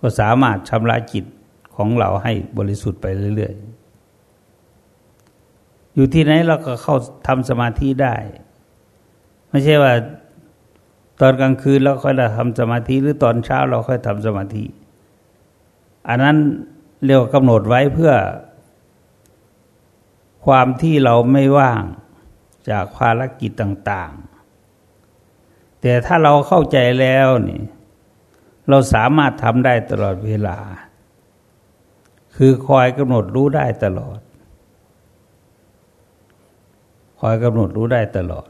[SPEAKER 1] ก็สามารถชำระจิตของเราให้บริสุทธิ์ไปเรื่อย ๆ อยู่ที่ไหนเราก็เข้าทำสมาธิได้ ไม่ใช่ว่า ตอนกลางคืนเราค่อยทำสมาธิ หรือตอนเช้าเราค่อยทำสมาธิ อันนั้นเรียกว่ากำหนดไว้เพื่อ ความที่เราไม่ว่างจากภารกิจต่าง ๆ แต่ถ้าเราเข้าใจแล้วนี่เราสามารถทำได้ตลอดเวลา คือคอยกำหนดรู้ได้ตลอด คอยกำหนดรู้ได้ตลอด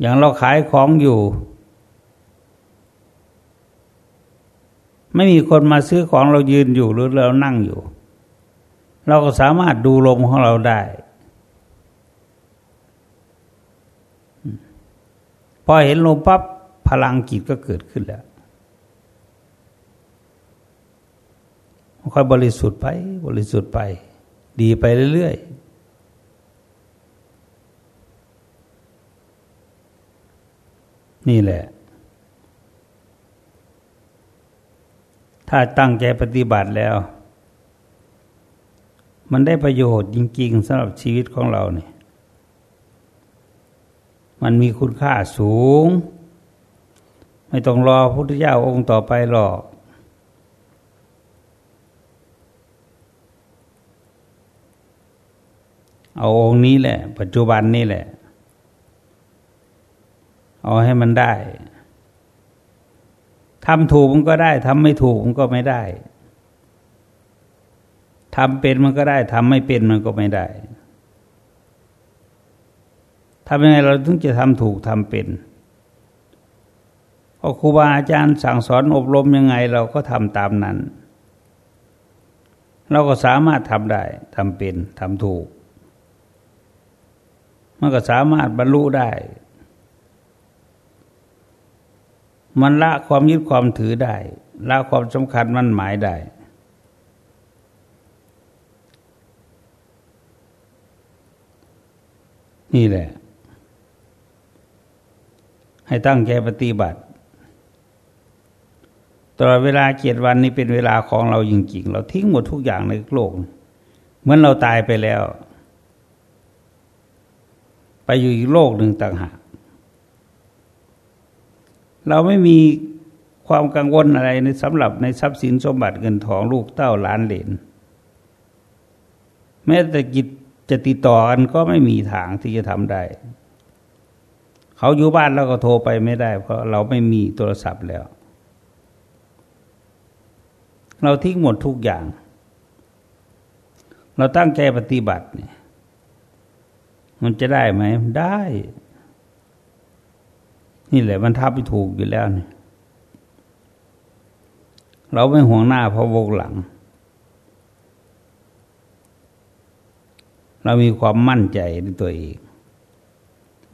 [SPEAKER 1] อย่างเราขายของอยู่ ไม่มีคนมาซื้อของเรายืนอยู่หรือเรานั่งอยู่ เราก็สามารถดูลมของเราได้พอเห็นลมปั๊บพลังจิตก็เกิดขึ้นแล้วค่อยบริสุทธิ์ไป บริสุทธิ์ไป ดีไปเรื่อยๆ นี่แหละ ถ้าตั้งใจปฏิบัติแล้ว มันได้ประโยชน์จริงๆสำหรับชีวิตของเราเนี่ยมันมีคุณค่าสูง ไม่ต้องรอพระพุทธเจ้าองค์ต่อไปหรอก เอาองค์นี้แหละ ปัจจุบันนี้แหละ เอาให้มันได้ทำถูกมันก็ได้ทำไม่ถูกมันก็ไม่ได้ทำเป็นมันก็ได้ทำไม่เป็นมันก็ไม่ได้ทำยังไงเราถึงจะทำถูกทำเป็นพอครูบาอาจารย์สั่งสอนอบรมยังไง เราก็ทำตามนั้น เราก็สามารถทำได้ทำเป็นทำถูก มันก็สามารถบรรลุได้ มันละความยึดความถือได้ละความสำคัญมันหมายได้ นี่แหละ ให้ตั้งใจปฏิบัติตลอดเวลาเจ็ดวันนี้เป็นเวลาของเราจริงๆ เราทิ้งหมดทุกอย่างในโลกเหมือนเราตายไปแล้ว ไปอยู่อีกโลกหนึ่งต่างหากเราไม่มีความกังวลอะไรในสำหรับในทรัพย์สินสมบัติเงินทองลูกเต้าล้านเหรนแม้แต่กิจจะติดต่อกันก็ไม่มีทางที่จะทำได้ เขาอยู่บ้านเราก็โทรไปไม่ได้ เพราะเราไม่มีโทรศัพท์แล้ว เราทิ้งหมดทุกอย่าง เราตั้งใจปฏิบัติเนี่ย มันจะได้ไหมได้ นี่แหละมันทับไปถูกอยู่แล้วเนี่ยเราไม่ห่วงหน้าเพราะวกหลัง เรามีความมั่นใจในตัวเอง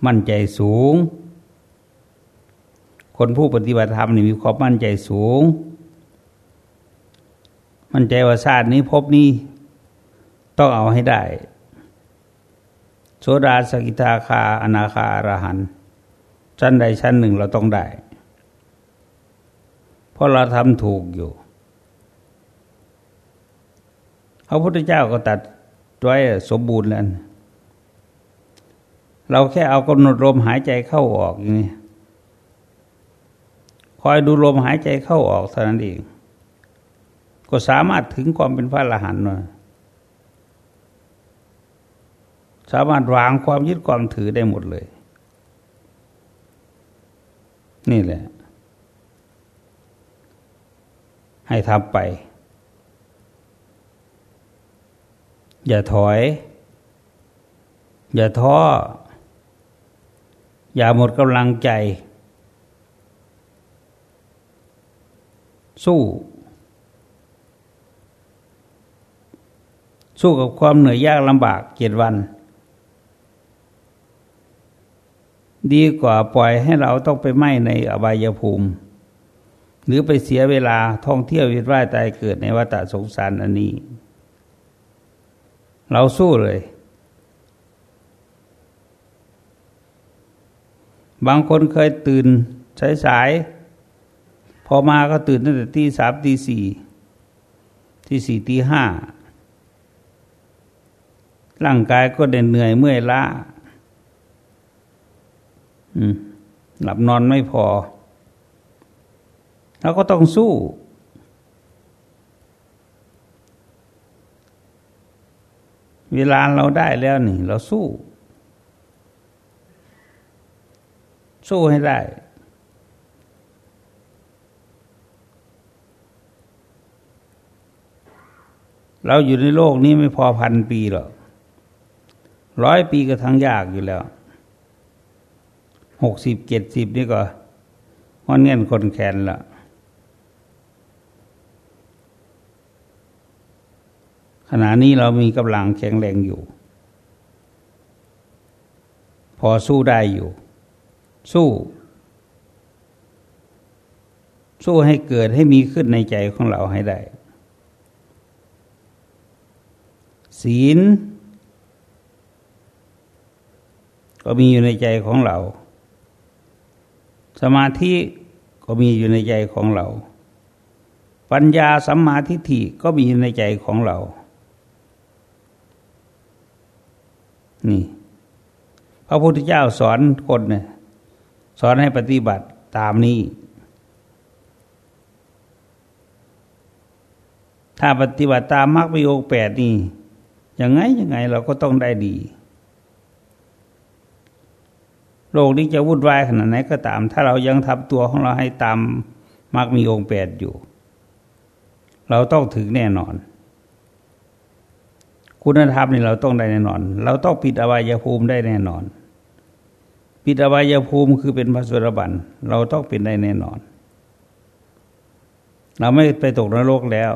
[SPEAKER 1] มั่นใจสูง คนผู้ปฏิบัติธรรมนี่มีความมั่นใจสูง มั่นใจว่าชาตินี้พบนี้ ต้องเอาให้ได้ โสดาสกิทาคา อนาคาอรหันชั้นใดชั้นหนึ่งเราต้องได้ เพราะเราทำถูกอยู่พระพุทธเจ้าก็ตัดไว้สมบูรณ์แล้ว เราแค่เอากำหนดลมหายใจเข้าออกอย่างนี้คอยดูลมหายใจเข้าออกเท่านั้นเอง ก็สามารถถึงความเป็นพระอรหันต์มา สามารถวางความยึดความถือได้หมดเลย นี่แหละ ให้ทำไป อย่าถอย อย่าท้อ อย่าหมดกำลังใจ สู้ สู้กับความเหนื่อยยากลำบากเจ็ดวัน ดีกว่าปล่อยให้เราต้องไปไหม้ในอบายภูมิ หรือไปเสียเวลาท่องเที่ยววิตว่ายตายเกิดในวัฏสงสารอันนี้ เราสู้เลย บางคนเคยตื่นสายสายพอมาก็ตื่นตั้งแต่ตีสามตีสี่ตีสี่ตีห้าร่างกายก็เด่นเหนื่อยเมื่อยล้า หลับนอนไม่พอ แล้วก็ต้องสู้ เวลาเราได้แล้วนี่ เราสู้ สู้ให้ได้ เราอยู่ในโลกนี้ไม่พอพันปีหรอกร้อยปีก็ทั้งยากอยู่แล้ว หกสิบเจ็ดสิบนี่ก็งอนเงี้ยคนแขนละขณะนี้เรามีกำลังแข็งแรงอยู่ พอสู้ได้อยู่ สู้ สู้ให้เกิดให้มีขึ้นในใจของเราให้ได้ ศีล ก็มีอยู่ในใจของเรา สมาธิก็มีอยู่ในใจของเรา ปัญญาสัมมาทิฏฐิก็มีอยู่ในใจของเรา นี่ พระพุทธเจ้าสอนคนเนี่ยสอนให้ปฏิบัติตามนี้ ถ้าปฏิบัติตามมรรคมีองแปดนี่ยังไงยังไงเราก็ต้องได้ดี โลกนี้จะวุ่นวายขนาดไหนก็ตาม ถ้าเรายังทำตัวของเราให้ตามมรรคมีองค์แปดอยู่ เราต้องถึงแน่นอน คุณธรรมนี่เราต้องได้แน่นอน เราต้องปิดอวัยภูมิได้แน่นอน ปิดอวัยภูมิคือเป็นพระสุรบันเราต้องเป็นได้แน่นอน เราไม่ไปตกนรกแล้ว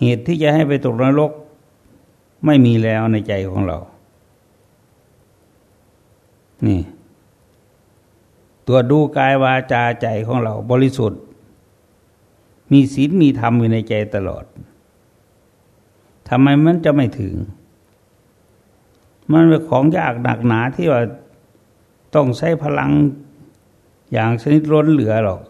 [SPEAKER 1] เหตุที่จะให้ไปตกนรกไม่มีแล้วในใจของเรา นี่ตัวดูกายวาจาใจของเราบริสุทธิ์ มีศีลมีธรรมอยู่ในใจตลอดทำไมมันจะไม่ถึง มันเป็นของยากหนักหนาที่ว่าต้องใช้พลังอย่างชนิดล้นเหลือหรอก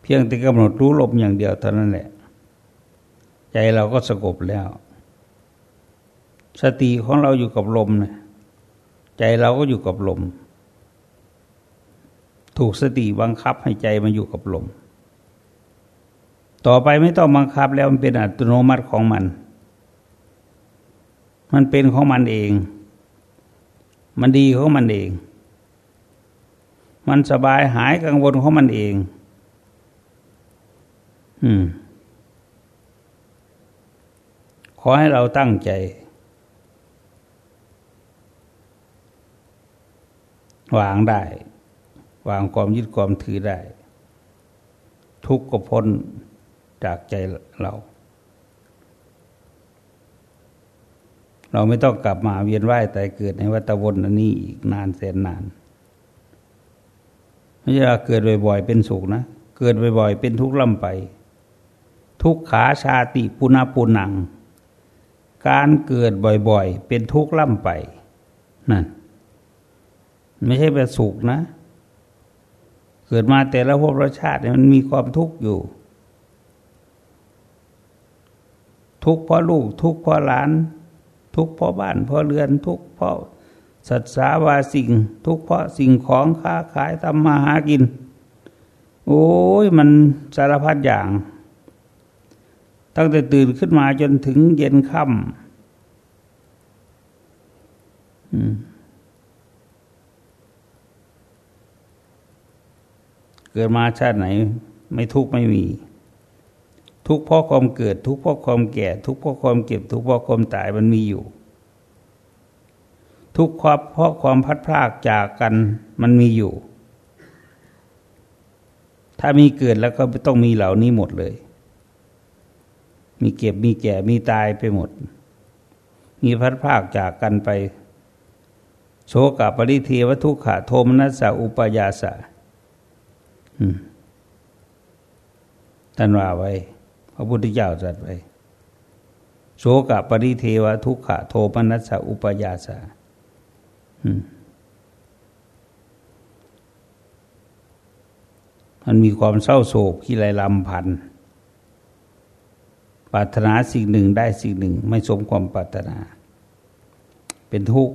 [SPEAKER 1] เพียงแต่กำหนดรู้ลมอย่างเดียวเท่านั้นแหละ ใจเราก็สงบแล้ว สติของเราอยู่กับลมนะใจเราก็อยู่กับลม ถูกสติบังคับให้ใจมาอยู่กับลม ต่อไปไม่ต้องบังคับแล้วมันเป็นอัตโนมัติของมัน มันเป็นของมันเอง มันดีของมันเอง มันสบายหายกังวลของมันเอง อืม ขอให้เราตั้งใจ วางได้ วางความยึดความถือได้ ทุกข์ก็พ้นจากใจเรา เราไม่ต้องกลับมาเวียนว่ายแต่เกิดในวัฏวนนนี้อีกนานแสนนานไม่ใช่เกิดบ่อยๆเป็นสุขนะ เกิดบ่อยๆเป็นทุกข์ล่ำไป ทุกขาชาติปุณปุนัง การเกิดบ่อยๆ เป็นทุกข์ล่ำไป นั่น ไม่ใช่เป็นสุขนะ เกิดมาแต่ละภพละชาติมันมีความทุกข์อยู่ ทุกข์เพราะลูก ทุกข์เพราะหลาน ทุกข์เพราะบ้านเพราะเรือน ทุกข์เพราะสัตสาวาสิ่ง ทุกข์เพราะสิ่งของค้าขายทำมาหากิน โอ้ยมันสารพัดอย่าง ตั้งแต่ตื่นขึ้นมาจนถึงเย็นค่ำเกิดมาชาติไหน ไม่ทุกข์ไม่มี ทุกข์เพราะความเกิด ทุกข์เพราะความแก่ ทุกข์เพราะความเก็บ ทุกข์เพราะความตายมันมีอยู่ ทุกความเพราะความพัดพลากจากกันมันมีอยู่ ถ้ามีเกิดแล้วก็ต้องมีเหล่านี้หมดเลย มีเก็บมีแก่มีตายไปหมด มีพัดพากจากกันไป โชกะปริเทวทุกขะโทมนัสสะอุปยาสะท่านว่าไว้ พระพุทธเจ้าตรัสไว้โสกะปริเทวทุกขะโทปนัสสะอุปยาสามันมีความเศร้าโศกที่ไรลำพันธ์ ปรารถนาสิ่งหนึ่งได้สิ่งหนึ่ง ไม่สมความปรารถนา เป็นทุกข์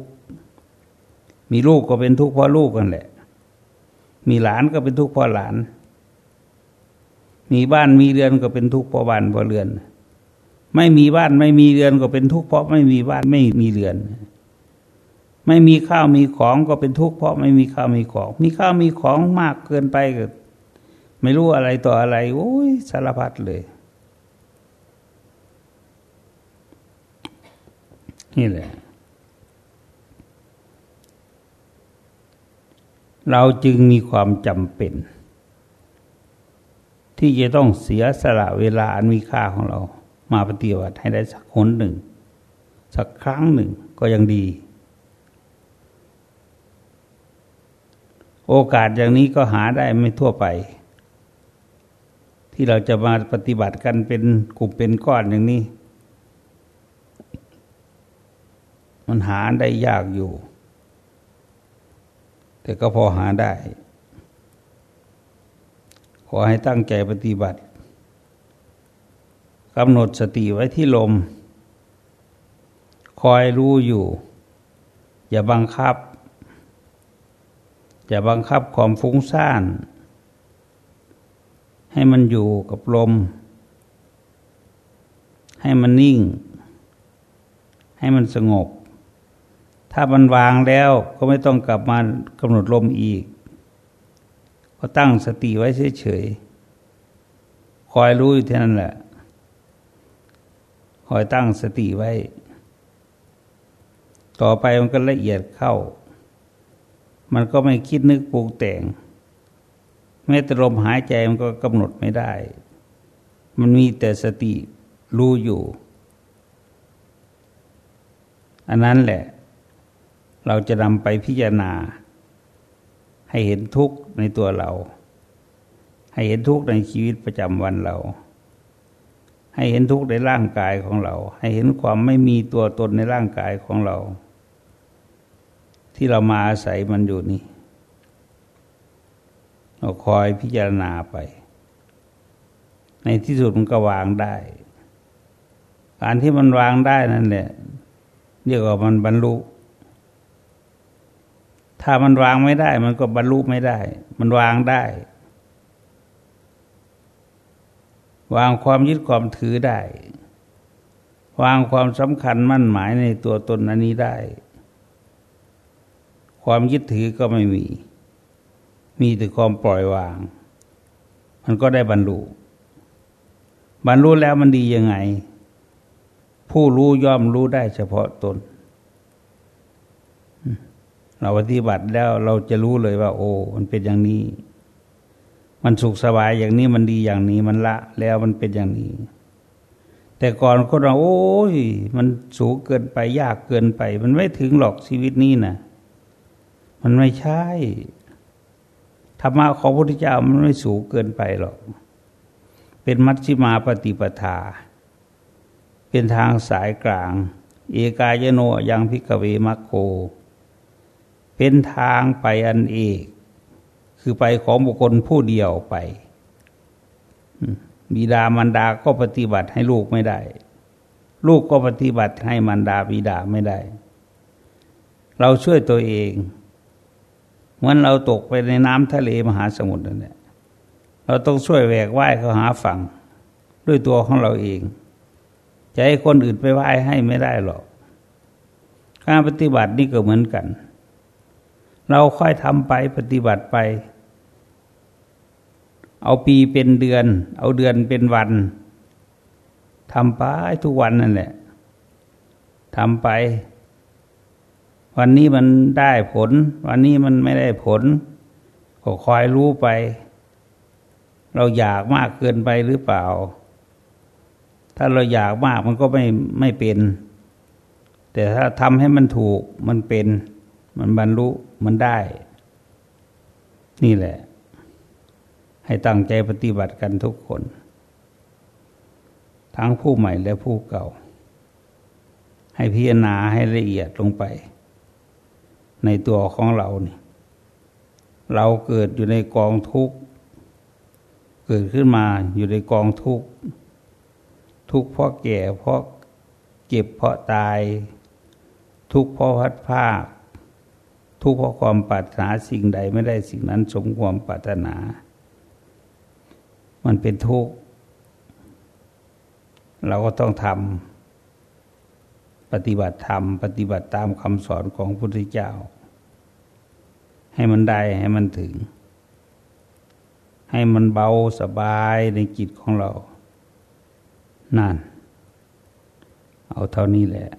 [SPEAKER 1] มีลูกก็เป็นทุกข์เพราะลูกกันแหละ มีหลานก็เป็นทุกข์เพราะหลาน มีบ้านมีเรือนก็เป็นทุกข์เพราะบ้านเพราะเรือน ไม่มีบ้านไม่มีเรือนก็เป็นทุกข์เพราะไม่มีบ้านไม่มีเรือน ไม่มีข้าวมีของก็เป็นทุกข์เพราะไม่มีข้าวมีของ มีข้าวมีของมากเกินไปก็ไม่รู้อะไรต่ออะไร โอ้ยสารพัดเลย นี่แหละ เราจึงมีความจำเป็น ที่จะต้องเสียสละเวลาอันมีค่าของเรา มาปฏิบัติให้ได้สักคนหนึ่ง สักครั้งหนึ่งก็ยังดี โอกาสอย่างนี้ก็หาได้ไม่ทั่วไปที่เราจะมาปฏิบัติกันเป็นกลุ่มเป็นก้อนอย่างนี้ มันหาได้ยากอยู่ แต่ก็พอหาได้ ขอให้ตั้งใจปฏิบัติกำหนดสติไว้ที่ลม คอยรู้อยู่ อย่าบังคับ อย่าบังคับความฟุ้งซ่าน ให้มันอยู่กับลม ให้มันนิ่ง ให้มันสงบ ถ้ามันวางแล้วก็ไม่ต้องกลับมากำหนดลมอีก ก็ตั้งสติไว้เฉยๆคอยรู้อยู่เที่นั่นแหละคอยตั้งสติไว้ ต่อไปมันก็ละเอียดเข้า มันก็ไม่คิดนึกปรุงแต่งแม้แต่ลมหายใจมันก็กำหนดไม่ได้ มันมีแต่สติรู้อยู่ อันนั้นแหละ เราจะนำไปพิจารณา ให้เห็นทุกข์ในตัวเรา ให้เห็นทุกข์ในชีวิตประจำวันเรา ให้เห็นทุกข์ในร่างกายของเรา ให้เห็นความไม่มีตัวตนในร่างกายของเรา ที่เรามาอาศัยมันอยู่นี่เราคอยพิจารณาไป ในที่สุดมันก็วางได้ การที่มันวางได้นั่นแหละเรียกว่ามันบรรลุ ถ้ามันวางไม่ได้ มันก็บรรลุไม่ได้ มันวางได้ วางความยึดความถือได้ วางความสำคัญมั่นหมายในตัวตนอันนี้ได้ ความยึดถือก็ไม่มี มีแต่ความปล่อยวาง มันก็ได้บรรลุ บรรลุแล้วมันดียังไง ผู้รู้ย่อมรู้ได้เฉพาะตน เราปฏิบัติแล้วเราจะรู้เลยว่า โอ้ มันเป็นอย่างนี้ มันสุขสบายอย่างนี้มันดีอย่างนี้มันละแล้วมันเป็นอย่างนี้ แต่ก่อนคนเราโอ้ยมันสูงเกินไปยากเกินไป มันไม่ถึงหรอกชีวิตนี้นะมันไม่ใช่ธรรมะของพระพุทธเจ้ามันไม่สูงเกินไปหรอก เป็นมัชฌิมาปฏิปทา เป็นทางสายกลาง เอกายโนยังพิกเวมัคโค เป็นทางไปอันเอกคือไปของบุคคลผู้เดียวไปบิดามารดาก็ปฏิบัติให้ลูกไม่ได้ ลูกก็ปฏิบัติให้มารดาบิดาไม่ได้ เราช่วยตัวเองเหมือนเราตกไปในน้ำทะเลมหาสมุทรนั่นแหละเราต้องช่วยแหวกว่ายเขาหาฝั่ง ด้วยตัวของเราเอง จะให้คนอื่นไปว่ายให้ไม่ได้หรอก การปฏิบัตินี่ก็เหมือนกัน เราค่อยทำไปปฏิบัติไป เอาปีเป็นเดือน เอาเดือนเป็นวันทำไปทุกวันนั่นแหละทำไป วันนี้มันได้ผล วันนี้มันไม่ได้ผล ก็คอยรู้ไป เราอยากมากเกินไปหรือเปล่า ถ้าเราอยากมากมันก็ไม่ไม่เป็น แต่ถ้าทำให้มันถูกมันเป็น มันบรรลุมันได้ นี่แหละ ให้ตั้งใจปฏิบัติกันทุกคน ทั้งผู้ใหม่และผู้เก่า ให้พิจารณาให้ละเอียดลงไป ในตัวของเรานี่ เราเกิดอยู่ในกองทุกข์ เกิดขึ้นมาอยู่ในกองทุกข์ ทุกข์เพราะแก่เพราะเจ็บเพราะตาย ทุกข์เพราะพัดภาค ทุกข์เพราะความปรารถนาสิ่งใดไม่ได้สิ่งนั้นสมความปรารถนา มันเป็นทุกข์ เราก็ต้องทำปฏิบัติธรรม ปฏิบัติตามคำสอนของพระพุทธเจ้า ให้มันได้ให้มันถึง ให้มันเบาสบายในจิตของเรา นั่น เอาเท่านี้แหละ